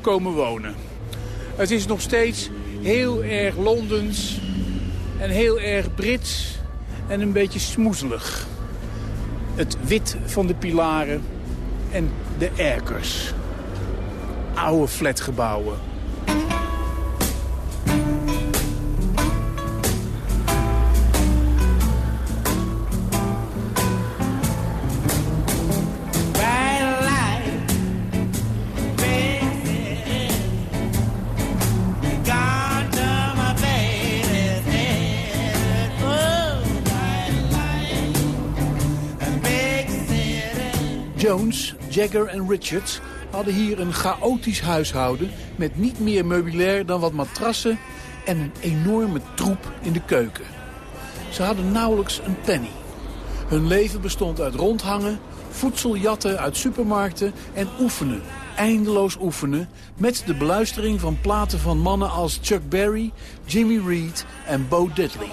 Speaker 25: komen wonen. Het is nog steeds heel erg Londens en heel erg Brits en een beetje smoezelig. Het wit van de pilaren en de erkers. Oude flatgebouwen Jones, Jagger en Richards hadden hier een chaotisch huishouden... met niet meer meubilair dan wat matrassen en een enorme troep in de keuken. Ze hadden nauwelijks een penny. Hun leven bestond uit rondhangen, voedseljatten uit supermarkten en oefenen. Eindeloos oefenen met de beluistering van platen van mannen als Chuck Berry, Jimmy Reed en Bo Diddley.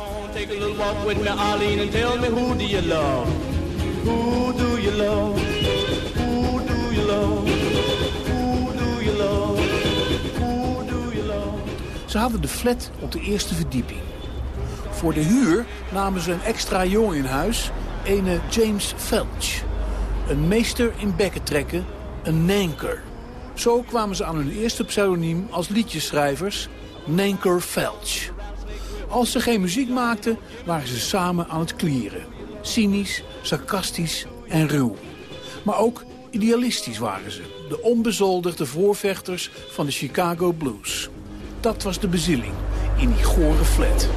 Speaker 25: You love? Who do you love? Who do you love? Ze hadden de flat op de eerste verdieping. Voor de huur namen ze een extra jongen in huis, ene James Felch. Een meester in bekken trekken, een nanker. Zo kwamen ze aan hun eerste pseudoniem als liedjeschrijvers, Nanker Felch. Als ze geen muziek maakten, waren ze samen aan het klieren. Cynisch, sarcastisch en ruw. Maar ook idealistisch waren ze. De onbezoldigde voorvechters van de Chicago Blues. Dat was de bezieling in die gore flat.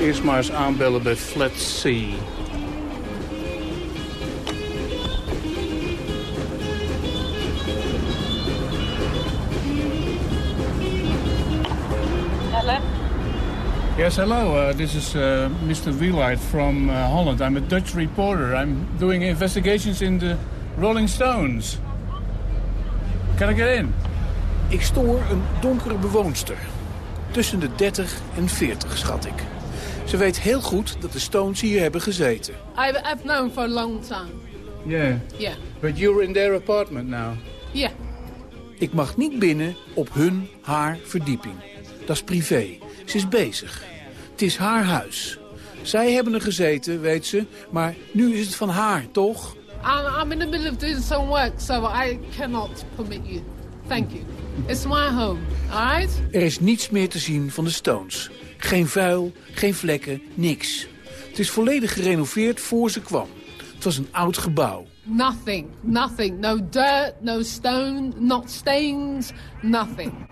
Speaker 25: Eerst maar eens aanbellen bij Flat C. Yes, hello. Uh, this is uh, Mr. Wieland from uh, Holland. I'm a Dutch reporter. I'm doing investigations in the Rolling Stones. Can I get in? Ik stoor een donkere bewoonster. Tussen de 30 en 40, schat ik. Ze weet heel goed dat de Stones hier hebben gezeten.
Speaker 26: I've, I've known for a long time.
Speaker 25: Yeah.
Speaker 26: Yeah.
Speaker 25: But you're in their apartment now.
Speaker 26: Yeah.
Speaker 25: Ik mag niet binnen op hun, haar verdieping. Dat is privé. Ze is bezig. Het is haar huis. Zij hebben er gezeten, weet ze. Maar nu is het van haar, toch?
Speaker 26: I'm, I'm in the middle of doing some work, so I cannot permit you. Thank you. It's my home, alright?
Speaker 25: Er is niets meer te zien van de Stones. Geen vuil, geen vlekken, niks. Het is volledig gerenoveerd voor ze kwam. Het was een oud gebouw.
Speaker 26: Nothing, nothing. No dirt, no stone, not stains, nothing.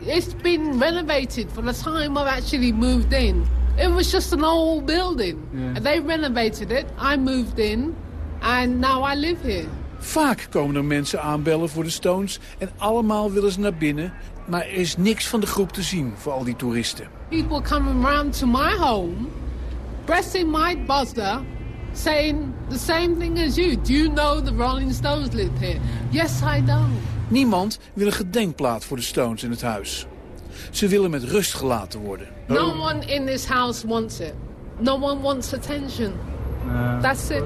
Speaker 26: it's been renovated for the time I've actually moved in. It was just an old building.
Speaker 25: Yeah.
Speaker 26: They renovated it, I moved in, and now I live here.
Speaker 25: Vaak komen er mensen aanbellen voor de Stones en allemaal willen ze naar binnen. Maar er is niks van de groep te zien voor al die toeristen.
Speaker 26: People coming round to my home, pressing my buzzer, saying the same thing as you. Do you know the Rolling Stones lived here? Yes, I know.
Speaker 25: Niemand wil een gedenkplaat voor de Stones in het huis. Ze willen met rust gelaten worden.
Speaker 26: No one in this house wants it. No one wants attention. That's it.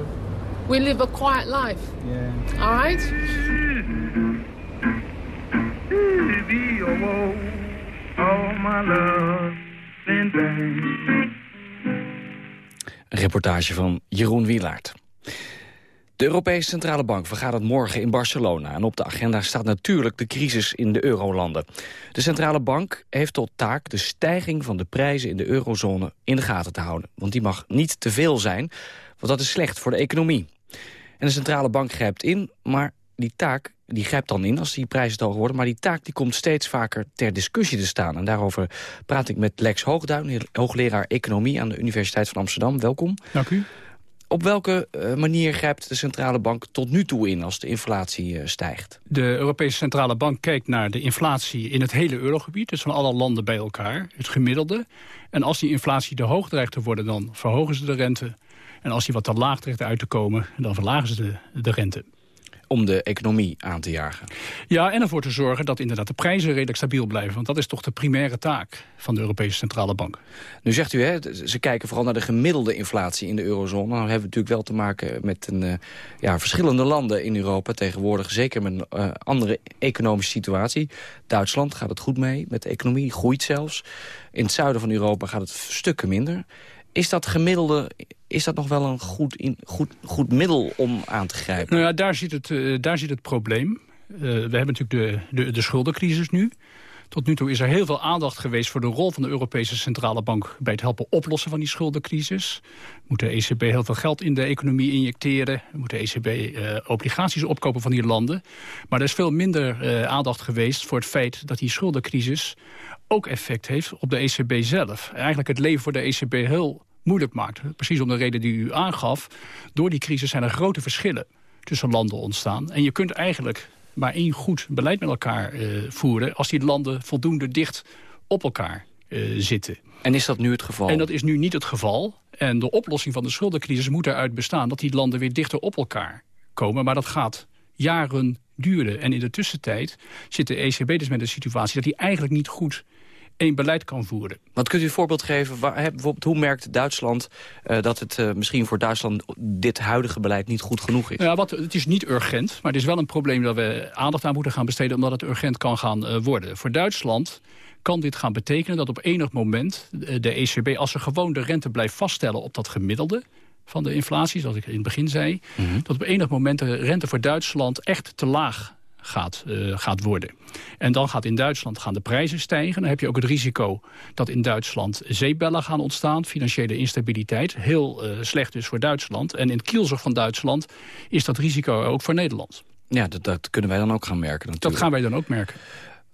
Speaker 26: We live a quiet life.
Speaker 25: Yeah.
Speaker 26: All right?
Speaker 27: All my love in vain.
Speaker 4: Een reportage van Jeroen Wielaert. De Europese Centrale Bank vergadert morgen in Barcelona... en op de agenda staat natuurlijk de crisis in de eurolanden. De Centrale Bank heeft tot taak de stijging van de prijzen in de eurozone in de gaten te houden. Want die mag niet te veel zijn, want dat is slecht voor de economie. En de Centrale Bank grijpt in, maar die taak die grijpt dan in als die prijzen te hoog worden. Maar die taak die komt steeds vaker ter discussie te staan. En daarover praat ik met Lex Hoogduin, hoogleraar economie aan de Universiteit van Amsterdam. Welkom.
Speaker 28: Dank u.
Speaker 4: Op welke uh, manier grijpt de centrale bank tot nu toe in als de inflatie uh, stijgt?
Speaker 28: De Europese centrale bank kijkt naar de inflatie in het hele eurogebied. Dus van alle landen bij elkaar, het gemiddelde. En als die inflatie te hoog dreigt te worden, dan verhogen ze de rente. En als die wat te laag dreigt uit te komen, dan verlagen ze de, de rente
Speaker 4: om de economie aan te jagen.
Speaker 28: Ja, en ervoor te zorgen dat inderdaad de prijzen redelijk stabiel blijven. Want dat is toch de primaire taak van de Europese Centrale Bank.
Speaker 4: Nu zegt u, hè, ze kijken vooral naar de gemiddelde inflatie in de eurozone. Nou hebben we natuurlijk wel te maken met een, uh, ja, verschillende landen in Europa tegenwoordig. Zeker met een uh, andere economische situatie. Duitsland gaat het goed mee met de economie, groeit zelfs. In het zuiden van Europa gaat het stukken minder. Is dat gemiddelde, is dat nog wel een goed, in, goed, goed middel om aan te grijpen?
Speaker 28: Nou ja, daar zit het, uh, daar zit het probleem. Uh, we hebben natuurlijk de, de, de schuldencrisis nu. Tot nu toe is er heel veel aandacht geweest voor de rol van de Europese Centrale Bank... bij het helpen oplossen van die schuldencrisis. Moet de ECB heel veel geld in de economie injecteren. Moet de ECB uh, obligaties opkopen van die landen. Maar er is veel minder aandacht geweest voor het feit dat die schuldencrisis ook effect heeft op de ECB zelf. Eigenlijk het leven voor de ECB heel moeilijk maakt. Precies om de reden die u aangaf. Door die crisis zijn er grote verschillen tussen landen ontstaan. En je kunt eigenlijk maar één goed beleid met elkaar uh, voeren... als die landen voldoende dicht op elkaar uh, zitten.
Speaker 4: En is dat nu het geval?
Speaker 28: En dat is nu niet het geval. En de oplossing van de schuldencrisis moet eruit bestaan... dat die landen weer dichter op elkaar komen. Maar dat gaat jaren duren. En in de tussentijd zit de ECB dus met een situatie... dat die eigenlijk niet goed één beleid kan voeren.
Speaker 4: Wat kunt u een voorbeeld geven? Waar, bijvoorbeeld, hoe merkt Duitsland uh, dat het uh, misschien voor Duitsland dit huidige beleid niet goed genoeg is?
Speaker 28: Ja, wat, het is niet urgent, maar het is wel een probleem dat we aandacht aan moeten gaan besteden... omdat het urgent kan gaan uh, worden. Voor Duitsland kan dit gaan betekenen dat op enig moment de ECB... als ze gewoon de rente blijft vaststellen op dat gemiddelde van de inflatie, zoals ik in het begin zei... Mm -hmm. dat op enig moment de rente voor Duitsland echt te laag gaat, uh, gaat worden. En dan gaat in Duitsland gaan de prijzen stijgen. Dan heb je ook het risico dat in Duitsland zeepbellen gaan ontstaan. Financiële instabiliteit. Heel uh, slecht dus voor Duitsland. En in het kielzog van Duitsland is dat risico ook voor Nederland.
Speaker 4: Ja, dat, dat kunnen wij dan ook gaan merken natuurlijk.
Speaker 28: Dat gaan wij dan ook merken.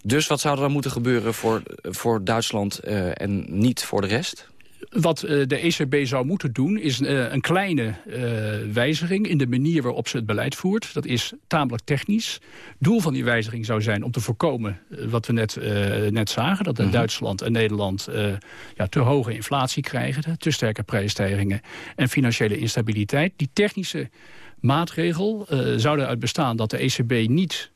Speaker 4: Dus wat zou er dan moeten gebeuren voor, voor Duitsland uh, en niet voor de rest?
Speaker 28: Wat uh, de ECB zou moeten doen is uh, een kleine uh, wijziging in de manier waarop ze het beleid voert. Dat is tamelijk technisch. Doel van die wijziging zou zijn om te voorkomen wat we net, net zagen. Dat mm -hmm. Duitsland en Nederland ja, te hoge inflatie krijgen. Te sterke prijsstijgingen en financiële instabiliteit. Die technische maatregel zou eruit bestaan dat de ECB niet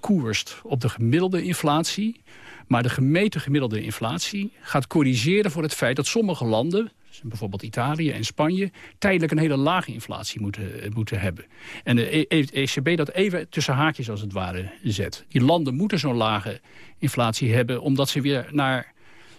Speaker 28: koerst op de gemiddelde inflatie maar de gemeten gemiddelde inflatie gaat corrigeren voor het feit dat sommige landen bijvoorbeeld Italië en Spanje... tijdelijk een hele lage inflatie moeten, moeten hebben. En de ECB dat even tussen haakjes als het ware zet. Die landen moeten zo'n lage inflatie hebben... omdat ze weer naar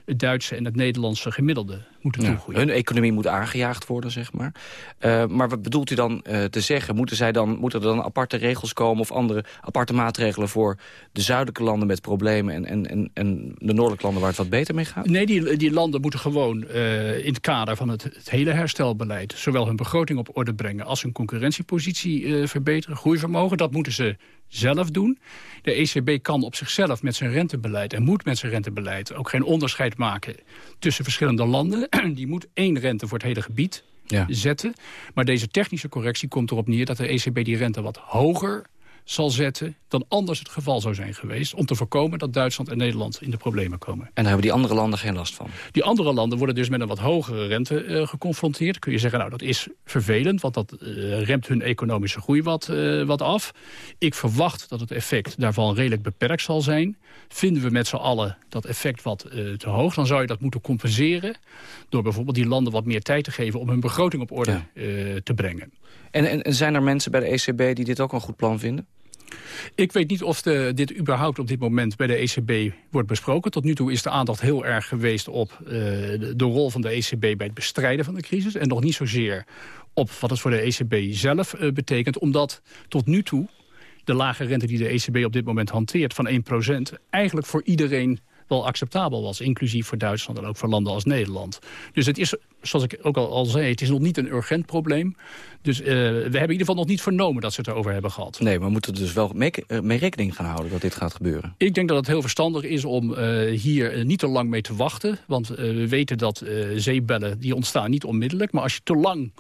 Speaker 28: het Duitse en het Nederlandse gemiddelde moeten
Speaker 4: ja,
Speaker 28: toegroeien.
Speaker 4: Hun economie moet aangejaagd worden, zeg maar. Uh, maar wat bedoelt u dan uh, te zeggen? Moeten, zij dan, moeten er dan aparte regels komen of andere aparte maatregelen... voor de zuidelijke landen met problemen en, en, en, en de noordelijke landen waar het wat beter mee gaat?
Speaker 28: Nee, die, die landen moeten gewoon uh, in het kader van het, het, hele herstelbeleid... zowel hun begroting op orde brengen als hun concurrentiepositie verbeteren. Groeivermogen, dat moeten ze zelf doen. De ECB kan op zichzelf met zijn rentebeleid en moet met zijn rentebeleid ook geen onderscheid maken tussen verschillende landen. Die moet één rente voor het hele gebied ja. zetten. Maar deze technische correctie komt erop neer dat de ECB die rente wat hoger zal zetten dan anders het geval zou zijn geweest... om te voorkomen dat Duitsland en Nederland in de problemen komen.
Speaker 4: En daar hebben die andere landen geen last van?
Speaker 28: Die andere landen worden dus met een wat hogere rente uh, geconfronteerd. Kun je zeggen, nou dat is vervelend, want dat uh, remt hun economische groei wat, uh, wat af. Ik verwacht dat het effect daarvan redelijk beperkt zal zijn. Vinden we met z'n allen dat effect wat te hoog... dan zou je dat moeten compenseren... door bijvoorbeeld die landen wat meer tijd te geven... om hun begroting op orde ja. te brengen.
Speaker 4: En, en, en zijn er mensen bij de ECB die dit ook een goed plan vinden?
Speaker 28: Ik weet niet of dit überhaupt op dit moment bij de ECB wordt besproken. Tot nu toe is de aandacht heel erg geweest op uh, de, rol van de ECB bij het bestrijden van de crisis. En nog niet zozeer op wat het voor de ECB zelf uh, betekent. Omdat tot nu toe de lage rente die de ECB op dit moment hanteert van 1% eigenlijk voor iedereen wel acceptabel was. Inclusief voor Duitsland en ook voor landen als Nederland. Dus het is, zoals ik ook al, al zei, het is nog niet een urgent probleem. Dus uh, we hebben in ieder geval nog niet vernomen dat ze het erover hebben gehad.
Speaker 4: Nee, maar we moeten dus wel mee, mee, rekening gaan houden dat dit gaat gebeuren.
Speaker 28: Ik denk dat het heel verstandig is om uh, hier niet te lang mee te wachten. Want we weten dat zeebellen die ontstaan niet onmiddellijk. Maar als je te lang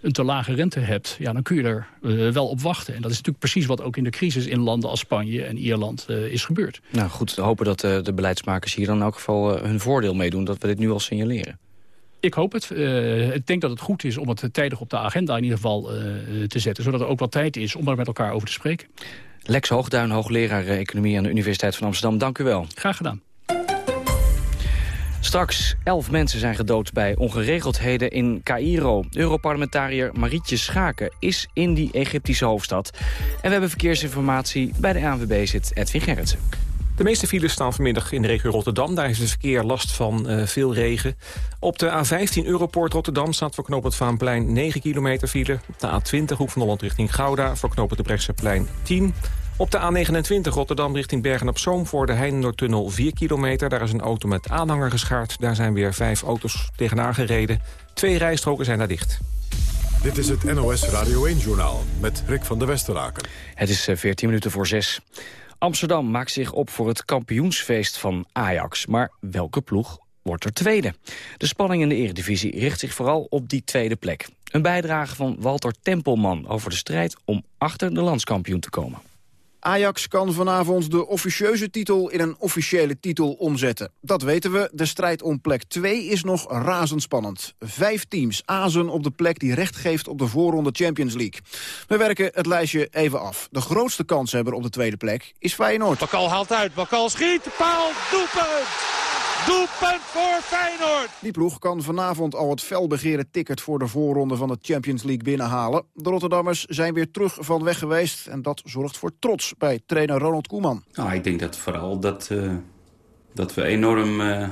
Speaker 28: een te lage rente hebt, ja, dan kun je er uh, wel op wachten. En dat is natuurlijk precies wat ook in de crisis in landen als Spanje en Ierland uh, is gebeurd.
Speaker 4: Nou goed, hopen dat uh, de beleidsmakers hier dan in elk geval hun voordeel meedoen. Dat we dit nu al signaleren.
Speaker 28: Ik hoop het. ik denk dat het goed is om het tijdig op de agenda in ieder geval te zetten. Zodat er ook wat tijd is om er met elkaar over te spreken.
Speaker 4: Lex Hoogduin, hoogleraar Economie aan de Universiteit van Amsterdam. Dank u wel.
Speaker 28: Graag gedaan.
Speaker 4: Straks, elf mensen zijn gedood bij ongeregeldheden in Cairo. Europarlementariër Marietje Schaken is in die Egyptische hoofdstad. En we hebben verkeersinformatie. Bij de ANWB zit Edwin Gerritsen.
Speaker 3: De meeste files staan vanmiddag in de regio Rotterdam. Daar is het verkeer last van uh, veel regen. Op de A15 Europoort Rotterdam staat voor knooppunt Vaanplein 9 kilometer file. Op de A20 Hoek van Holland richting Gouda voor knooppunt de Brechtseplein 10 op de A29 Rotterdam richting Bergen-op-Zoom... voor de Heinenoordtunnel 4 kilometer. Daar is een auto met aanhanger geschaard. Daar zijn weer vijf auto's tegenaan gereden. Twee rijstroken zijn daar dicht.
Speaker 1: Dit is het NOS Radio 1-journaal met Rick van der Westeraken.
Speaker 4: Het is 14 eh, minuten voor 6. Amsterdam maakt zich op voor het kampioensfeest van Ajax. Maar welke ploeg wordt er tweede? De spanning in de eredivisie richt zich vooral op die tweede plek. Een bijdrage van Walter Tempelman over de strijd om achter de landskampioen te komen.
Speaker 29: Ajax kan vanavond de officieuze titel in een officiële titel omzetten. Dat weten we. De strijd om plek 2 is nog razendspannend. Vijf teams azen op de plek die recht geeft op de voorronde Champions League. We werken het lijstje even af. De grootste kanshebber op de tweede plek is Feyenoord.
Speaker 30: Bakal haalt uit, Bakal schiet, paal, doelpunt! Doelpunt voor Feyenoord!
Speaker 29: Die ploeg kan vanavond al het felbegeerde ticket voor de voorronde van de Champions League binnenhalen. De Rotterdammers zijn weer terug van weg geweest en dat zorgt voor trots bij trainer Ronald Koeman.
Speaker 31: Nou, ik denk dat vooral dat, uh, dat we enorm uh,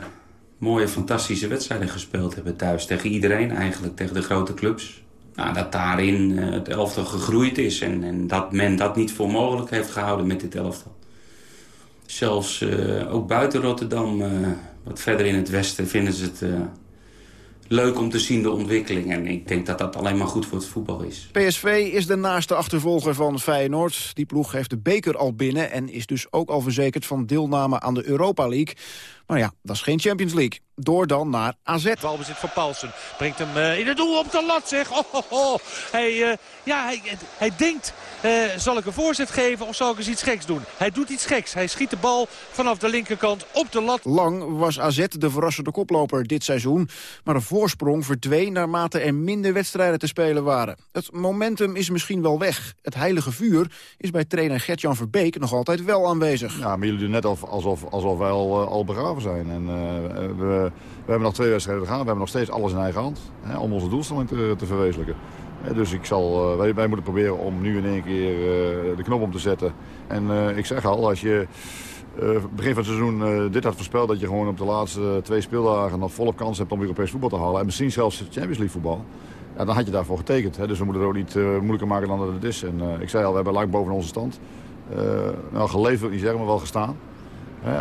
Speaker 31: mooie, fantastische wedstrijden gespeeld hebben thuis. Tegen iedereen eigenlijk, tegen de grote clubs. Nou, dat daarin uh, het elftal gegroeid is en, en dat men dat niet voor mogelijk heeft gehouden met dit elftal. Zelfs ook buiten Rotterdam wat verder in het westen vinden ze het uh, leuk om te zien, de ontwikkeling. En ik denk dat dat alleen maar goed voor het voetbal is.
Speaker 29: PSV is de naaste achtervolger van Feyenoord. Die ploeg heeft de beker al binnen en is dus ook al verzekerd van deelname aan de Europa League. Maar ja, dat is geen Champions League. Door dan naar AZ.
Speaker 30: Balbezit van Paulsen. Brengt hem uh, in het doel op de lat, zeg. Oh, oh, oh. Hij, uh, ja, hij, hij denkt, uh, zal ik een voorzet geven of zal ik eens iets geks doen? Hij doet iets geks. Hij schiet de bal vanaf de linkerkant op de lat.
Speaker 29: Lang was AZ de verrassende koploper dit seizoen. Maar de voorsprong verdween naarmate er minder wedstrijden te spelen waren. Het momentum is misschien wel weg. Het heilige vuur is bij trainer Gertjan Verbeek nog altijd wel aanwezig.
Speaker 32: Ja, maar jullie doen net alsof, alsof wij al, al begraven zijn. En, uh, we, we, hebben nog twee wedstrijden te gaan. We hebben nog steeds alles in eigen hand hè, om onze doelstelling te, te verwezenlijken. Dus ik zal, uh, wij, wij, moeten proberen om nu in één keer uh, de knop om te zetten. En ik zeg al, als je begin van het seizoen dit had voorspeld... dat je gewoon op de laatste twee speeldagen nog volop kans hebt om Europees voetbal te halen... en misschien zelfs Champions League voetbal... Ja, dan had je daarvoor getekend. Hè. Dus we moeten het ook niet moeilijker maken dan dat het is. En ik zei al, we hebben lang boven onze stand. nou, geleefd niet maar wel gestaan.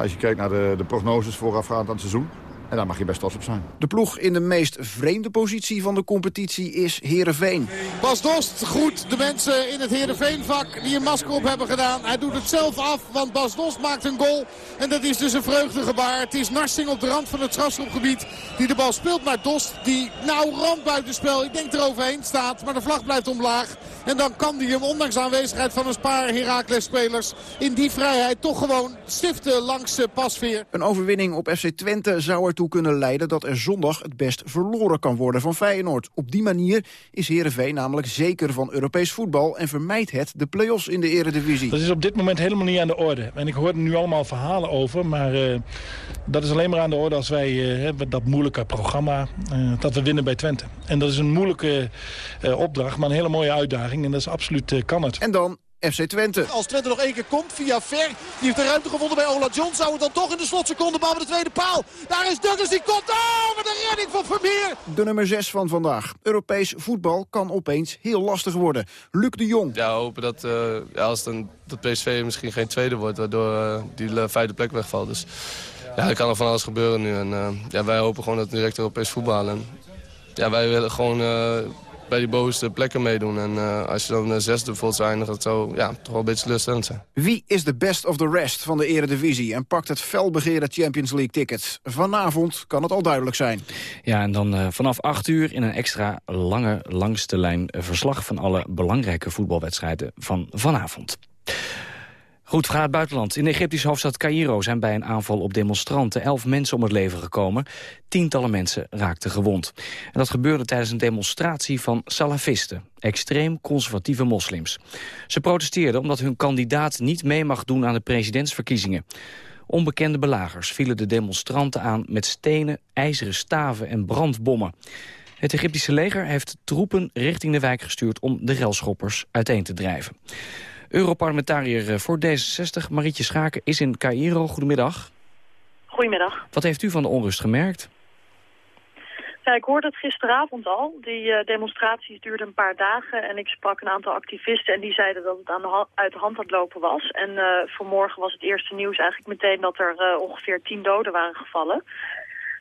Speaker 32: Als je kijkt naar de, de prognoses voorafgaand aan het seizoen. En daar mag je best trots op zijn.
Speaker 29: De ploeg in de meest vreemde positie van de competitie is Heerenveen.
Speaker 33: Bas Dost groet de mensen in het Heerenveen-vak die een masker op hebben gedaan. Hij doet het zelf af, want Bas Dost maakt een goal. En dat is dus een vreugdegebaar. Het is Narsing op de rand van het strafschopgebied die de bal speelt. Maar Dost, die nou rand buitenspel, ik denk eroverheen staat. Maar de vlag blijft omlaag. En dan kan hij hem, ondanks de aanwezigheid van een paar Heracles-spelers... in die vrijheid toch gewoon stiften langs pasveer.
Speaker 29: Een overwinning op FC Twente zou er kunnen leiden dat er zondag het best verloren kan worden van Feyenoord. Op die manier is Heerenveen namelijk zeker van Europees voetbal... en vermijdt het de play-offs in de eredivisie.
Speaker 23: Dat is op dit moment helemaal niet aan de orde. En ik hoor er nu allemaal verhalen over, maar uh, dat is alleen maar aan de orde... als wij uh, dat moeilijke programma, uh, dat we winnen bij Twente. En dat is een moeilijke opdracht, maar een hele mooie uitdaging. En dat is absoluut kan het.
Speaker 29: En dan FC Twente.
Speaker 33: Als Twente nog één keer komt via Ver. Die heeft de ruimte gevonden bij Ola John. Zou het dan toch in de slotseconde bal met de tweede paal. Daar is Douglas, die komt. Oh, wat een redding van Vermeer.
Speaker 29: De nummer 6 van vandaag. Europees voetbal kan opeens heel lastig worden. Luc de Jong.
Speaker 34: Ja, hopen dat, uh, ja, als dan, dat PSV misschien geen tweede wordt. Waardoor uh, die vijfde plek wegvalt. Dus
Speaker 35: Ja, er kan er van alles gebeuren nu. En, eh, ja, wij hopen gewoon dat direct Europees voetballen. En, ja, wij willen gewoon eh, bij die bovenste plekken meedoen. En uh, als je dan zesde bijvoorbeeld eindigen, dat zou ja, toch wel een beetje teleurstellend zijn.
Speaker 29: Wie is de best of the rest van de eredivisie... en pakt het felbegeerde Champions League ticket? Vanavond kan het al duidelijk zijn.
Speaker 4: Ja, en dan uh, vanaf 8 uur in een extra lange langste lijn... verslag van alle belangrijke voetbalwedstrijden van vanavond. Goed, gaan het buitenland. In de Egyptische hoofdstad Cairo zijn bij een aanval op demonstranten elf mensen om het leven gekomen. Tientallen mensen raakten gewond. En dat gebeurde tijdens een demonstratie van salafisten, extreem conservatieve moslims. Ze protesteerden omdat hun kandidaat niet mee mag doen aan de presidentsverkiezingen. Onbekende belagers vielen de demonstranten aan met stenen, ijzeren staven en brandbommen. Het Egyptische leger heeft troepen richting de wijk gestuurd om de relschoppers uiteen te drijven. Europarlementariër voor D66, Marietje Schaken, is in Cairo. Goedemiddag.
Speaker 36: Goedemiddag.
Speaker 4: Wat heeft u van de onrust gemerkt?
Speaker 36: Ja, ik hoorde het gisteravond al. Die uh, demonstraties duurden een paar dagen en ik sprak een aantal activisten en die zeiden dat het aan de uit de hand aan het lopen was. En uh, vanmorgen was het eerste nieuws eigenlijk meteen dat er uh, ongeveer tien doden waren gevallen.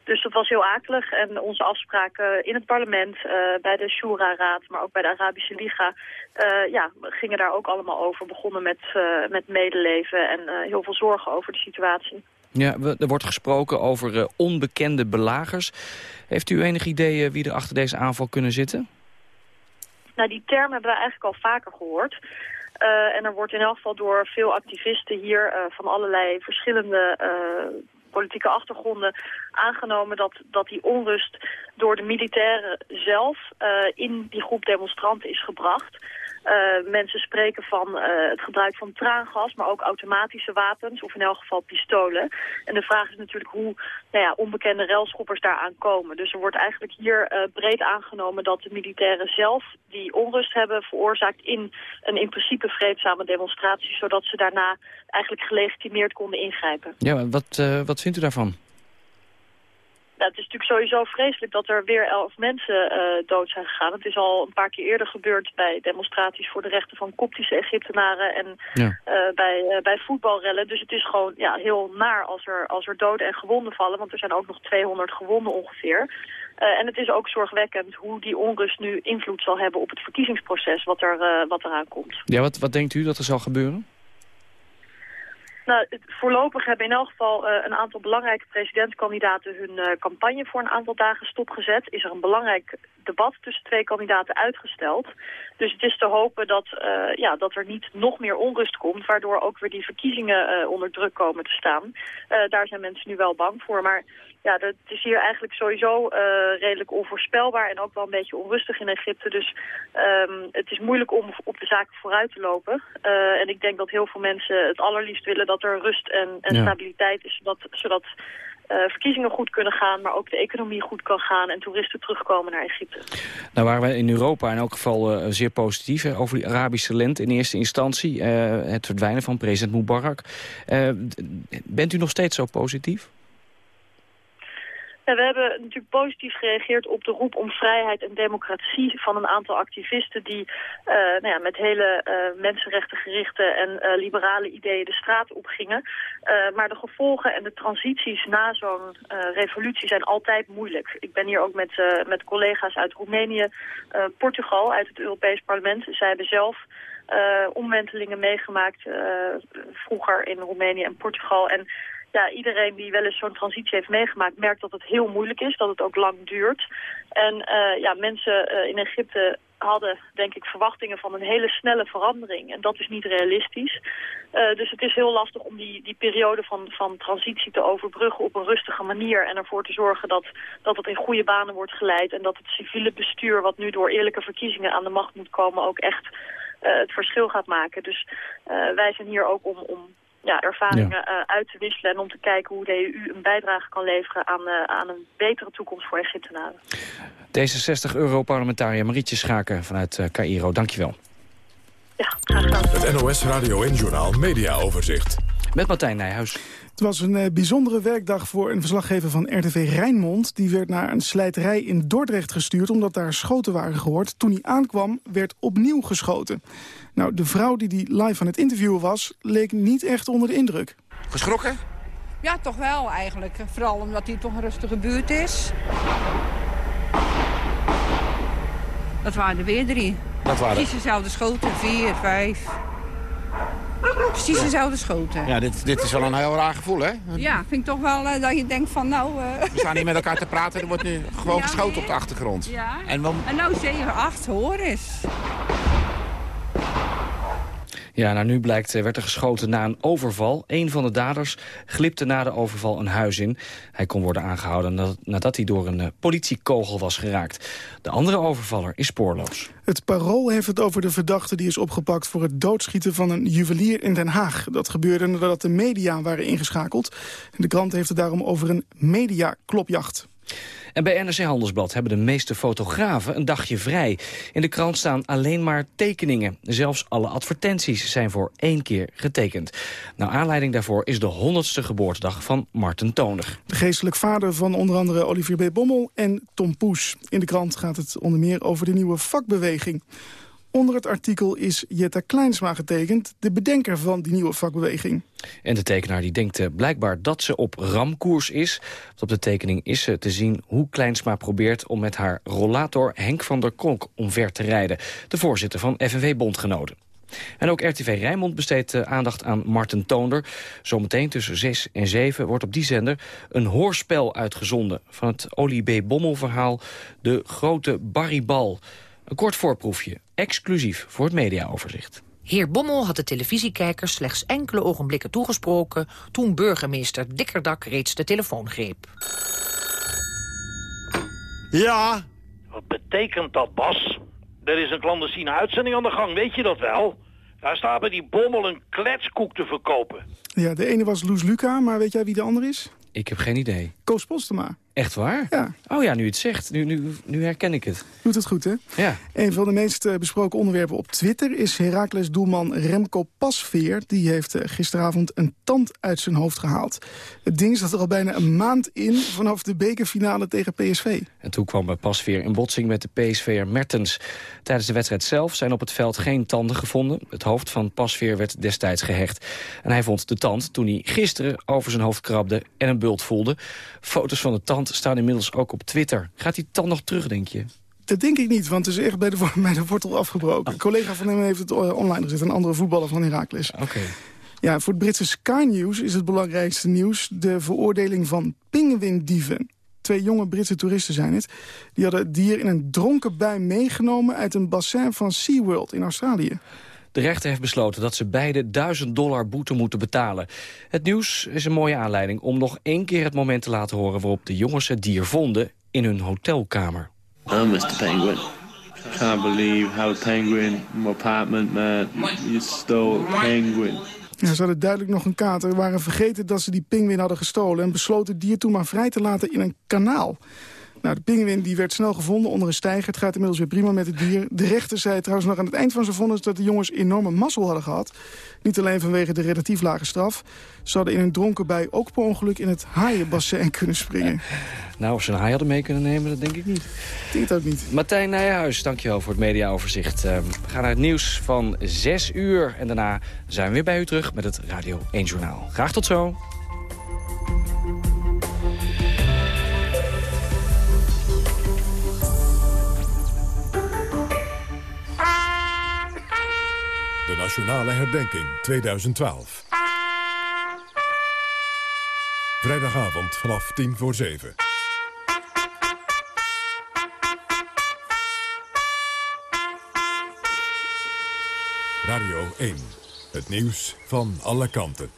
Speaker 36: Dus dat was heel akelig. En onze afspraken in het parlement, uh, bij de Shura-raad, maar ook bij de Arabische Liga, uh, ja, gingen daar ook allemaal over. Begonnen met, uh, met medeleven en heel veel zorgen over de situatie.
Speaker 4: Ja, er wordt gesproken over onbekende belagers. Heeft u enig idee wie er achter deze aanval kunnen zitten?
Speaker 36: Nou, die term hebben we eigenlijk al vaker gehoord. Uh, en er wordt in elk geval door veel activisten hier uh, van allerlei verschillende uh, politieke achtergronden aangenomen dat, dat die onrust door de militairen zelf in die groep demonstranten is gebracht. Uh, mensen spreken van uh, het gebruik van traangas, maar ook automatische wapens, of in elk geval pistolen. En de vraag is natuurlijk hoe nou ja, onbekende relschoppers daaraan komen. Dus er wordt eigenlijk hier breed aangenomen dat de militairen zelf die onrust hebben veroorzaakt in een in principe vreedzame demonstratie, zodat ze daarna eigenlijk gelegitimeerd konden ingrijpen.
Speaker 4: Ja, wat, wat vindt u daarvan?
Speaker 36: Nou, het is natuurlijk sowieso vreselijk dat er weer elf mensen uh, dood zijn gegaan. Het is al een paar keer eerder gebeurd bij demonstraties voor de rechten van koptische Egyptenaren en ja. uh, bij, uh, bij voetbalrellen. Dus het is gewoon ja, heel naar als er, als er doden en gewonden vallen, want er zijn ook nog 200 gewonden ongeveer. en het is ook zorgwekkend hoe die onrust nu invloed zal hebben op het verkiezingsproces wat, er, wat eraan komt.
Speaker 4: Ja, wat, wat denkt u dat er zal gebeuren?
Speaker 36: Nou, voorlopig hebben in elk geval uh, een aantal belangrijke presidentskandidaten hun uh, campagne voor een aantal dagen stopgezet. Is er een belangrijk debat tussen twee kandidaten uitgesteld. Dus het is te hopen dat, uh, ja, dat er niet nog meer onrust komt, waardoor ook weer die verkiezingen onder druk komen te staan. daar zijn mensen nu wel bang voor, maar ja, het is hier eigenlijk sowieso uh, redelijk onvoorspelbaar en ook wel een beetje onrustig in Egypte. Dus um, het is moeilijk om op de zaken vooruit te lopen. Uh, en ik denk dat heel veel mensen het allerliefst willen dat er rust en, en ja. stabiliteit is, zodat, zodat uh, verkiezingen goed kunnen gaan, maar ook de economie goed kan gaan en toeristen terugkomen naar Egypte.
Speaker 4: Nou waren wij in Europa in elk geval uh, zeer positief hè, over die Arabische lente in eerste instantie. Uh, het verdwijnen van president Mubarak. bent u nog steeds zo positief?
Speaker 36: We hebben natuurlijk positief gereageerd op de roep om vrijheid en democratie van een aantal activisten die uh, nou ja, met hele uh, mensenrechtengerichte en uh, liberale ideeën de straat opgingen. maar de gevolgen en de transities na zo'n revolutie zijn altijd moeilijk. Ik ben hier ook met, met collega's uit Roemenië, Portugal, uit het Europees Parlement. Zij hebben zelf omwentelingen meegemaakt vroeger in Roemenië en Portugal. En ja, iedereen die wel eens zo'n transitie heeft meegemaakt... merkt dat het heel moeilijk is, dat het ook lang duurt. En uh, ja, mensen uh, in Egypte hadden, denk ik, verwachtingen van een hele snelle verandering. En dat is niet realistisch. Uh, dus het is heel lastig om die, die periode van, van transitie te overbruggen op een rustige manier. En ervoor te zorgen dat, dat het in goede banen wordt geleid. En dat het civiele bestuur, wat nu door eerlijke verkiezingen aan de macht moet komen, ook echt het verschil gaat maken. Dus wij zijn hier ook om, om ja, ervaringen ja. Uh, uit te wisselen en om te kijken hoe de EU een bijdrage kan leveren aan, uh, aan een betere toekomst voor Egyptenaren.
Speaker 4: D66-Europarlementariër Marietje Schaken vanuit uh, Cairo, dankjewel.
Speaker 36: Ja, graag gedaan.
Speaker 1: Het NOS Radio en Journaal Media Overzicht.
Speaker 4: Met Martijn Nijhuis.
Speaker 37: Het was een uh, bijzondere werkdag voor een verslaggever van RTV Rijnmond. Die werd naar een slijterij in Dordrecht gestuurd omdat daar schoten waren gehoord. Toen hij aankwam werd opnieuw geschoten. Nou, de vrouw die die live aan het interviewen was, leek niet echt onder de indruk.
Speaker 38: Geschrokken?
Speaker 39: Ja, toch wel eigenlijk. Vooral omdat hij toch een rustige buurt is. Dat waren er weer drie.
Speaker 38: Dat waren
Speaker 39: Precies dezelfde schoten. Vier, vijf. Precies dezelfde schoten.
Speaker 38: Ja, dit, dit is wel een heel raar gevoel, hè?
Speaker 39: Ja, vind ik toch wel eh, dat je denkt van nou... eh,
Speaker 38: We staan hier met elkaar te praten en er wordt nu gewoon
Speaker 39: Ja,
Speaker 38: geschoten
Speaker 39: nee.
Speaker 38: op de achtergrond.
Speaker 39: Ja.
Speaker 38: En dan,
Speaker 39: En nou 7, 8, hoor eens.
Speaker 4: Ja, nou nu blijkt, eh, werd er geschoten na een overval. Een van de daders glipte na de overval een huis in. Hij kon worden aangehouden nadat, hij door een eh, politiekogel was geraakt. De andere overvaller is spoorloos.
Speaker 37: Het Parool heeft het over de verdachte die is opgepakt... voor het doodschieten van een juwelier in Den Haag. Dat gebeurde nadat de media waren ingeschakeld. De krant heeft het daarom over een mediaklopjacht.
Speaker 4: En bij NRC Handelsblad hebben de meeste fotografen een dagje vrij. In de krant staan alleen maar tekeningen. Zelfs alle advertenties zijn voor één keer getekend. Nou, aanleiding daarvoor is de 100ste geboortedag van Marten Toner.
Speaker 37: De geestelijk vader van onder andere Olivier B. Bommel en Tom Poes. In de krant gaat het onder meer over de nieuwe vakbeweging. Onder het artikel is Jetta Kleinsma getekend, de bedenker van die nieuwe vakbeweging.
Speaker 4: En de tekenaar die denkt eh, blijkbaar dat ze op ramkoers is. Op de tekening is ze te zien hoe Kleinsma probeert om met haar rollator Henk van der Kolk omver te rijden. De voorzitter van FNV Bondgenoten. En ook RTV Rijnmond besteedt eh, aandacht aan Marten Toonder. Zometeen tussen 6 en 7 wordt op die zender een hoorspel uitgezonden... van het Olie. Bommel verhaal De Grote Barrybal. Een kort voorproefje, exclusief voor het mediaoverzicht.
Speaker 21: Heer Bommel had de televisiekijkers slechts enkele ogenblikken toegesproken... toen burgemeester Dikkerdak reeds de telefoon greep.
Speaker 40: Ja. Wat betekent dat, Bas? Er is een clandestine uitzending aan de gang, weet je dat wel? Daar staat bij die bommel een kletskoek te verkopen.
Speaker 37: Ja, de ene was Loes Luca, maar weet jij wie de ander is?
Speaker 4: Ik heb geen idee.
Speaker 37: Koos Postema.
Speaker 4: Echt waar?
Speaker 37: Ja.
Speaker 4: Oh ja, nu het zegt. Nu, nu, nu herken ik het.
Speaker 37: Doet het goed, hè?
Speaker 4: Ja.
Speaker 37: Een van de meest eh, besproken onderwerpen op Twitter is Heracles-doelman Remco Pasveer. Die heeft eh, gisteravond een tand uit zijn hoofd gehaald. Het ding zat er al bijna een maand in vanaf de bekerfinale tegen PSV.
Speaker 4: En toen kwam Pasveer in botsing met de PSV'er Mertens. Tijdens de wedstrijd zelf zijn op het veld geen tanden gevonden. Het hoofd van Pasveer werd destijds gehecht. En hij vond de tand toen hij gisteren over zijn hoofd krabde en een bult voelde. Foto's van de tand staan inmiddels ook op Twitter. Gaat die tand nog terug, denk je?
Speaker 37: Dat denk ik niet, want het is echt bij de, bij de wortel afgebroken. Een collega van hem heeft het online gezet, een andere voetballer van Heracles.
Speaker 4: Oké.
Speaker 37: Ja, voor het Britse Sky News is het belangrijkste nieuws... de veroordeling van pinguïndieven. Twee jonge Britse toeristen zijn het. Die hadden het dier in een dronken bui meegenomen... uit een bassin van SeaWorld in Australië.
Speaker 4: De rechter heeft besloten dat ze beide 1000 dollar boete moeten betalen. Het nieuws is een mooie aanleiding om nog één keer het moment te laten horen... waarop de jongens het dier vonden in hun hotelkamer.
Speaker 41: Oh, Mr. Penguin. Can't believe how a penguin in my apartment, man. You stole a penguin.
Speaker 37: Ze hadden duidelijk nog een kater, waren vergeten dat ze die pinguïn hadden gestolen... en besloten het dier toen maar vrij te laten in een kanaal. Nou, de pinguïn die werd snel gevonden onder een steiger. Het gaat inmiddels weer prima met het dier. De rechter zei trouwens nog aan het eind van zijn vonnis... dat de jongens enorme mazzel hadden gehad. Niet alleen vanwege de relatief lage straf. Ze hadden in een dronken bij ook per ongeluk in het haaienbassin kunnen springen.
Speaker 4: Nou, of ze een haai hadden mee kunnen nemen, dat denk ik niet.
Speaker 37: Ik denk het ook niet.
Speaker 4: Martijn Nijhuis, dankjewel voor het mediaoverzicht. Uh, we gaan naar het nieuws van 6 uur. En daarna zijn we weer bij u terug met het Radio 1 Journaal. Graag tot zo.
Speaker 1: Nationale Herdenking 2012. Vrijdagavond vanaf 10 voor 7. Radio 1. Het nieuws van alle kanten.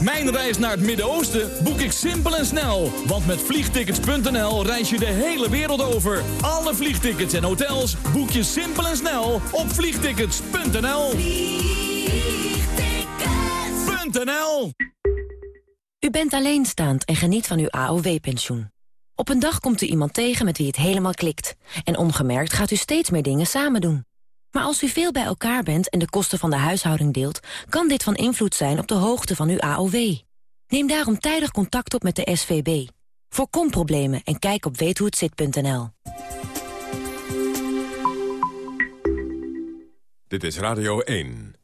Speaker 42: Mijn reis naar het Midden-Oosten boek ik simpel en snel. Want met vliegtickets.nl reis je de hele wereld over. Alle vliegtickets en hotels boek je simpel en snel op vliegtickets.nl. Vliegtickets.nl
Speaker 43: U bent alleenstaand en geniet van uw AOW-pensioen. Op een dag komt u iemand tegen met wie het helemaal klikt. En ongemerkt gaat u steeds meer dingen samen doen. Maar als u veel bij elkaar bent en de kosten van de huishouding deelt... kan dit van invloed zijn op de hoogte van uw AOW. Neem daarom tijdig contact op met de SVB. Voorkom problemen en kijk op weethohetzit.nl.
Speaker 1: Dit is Radio 1.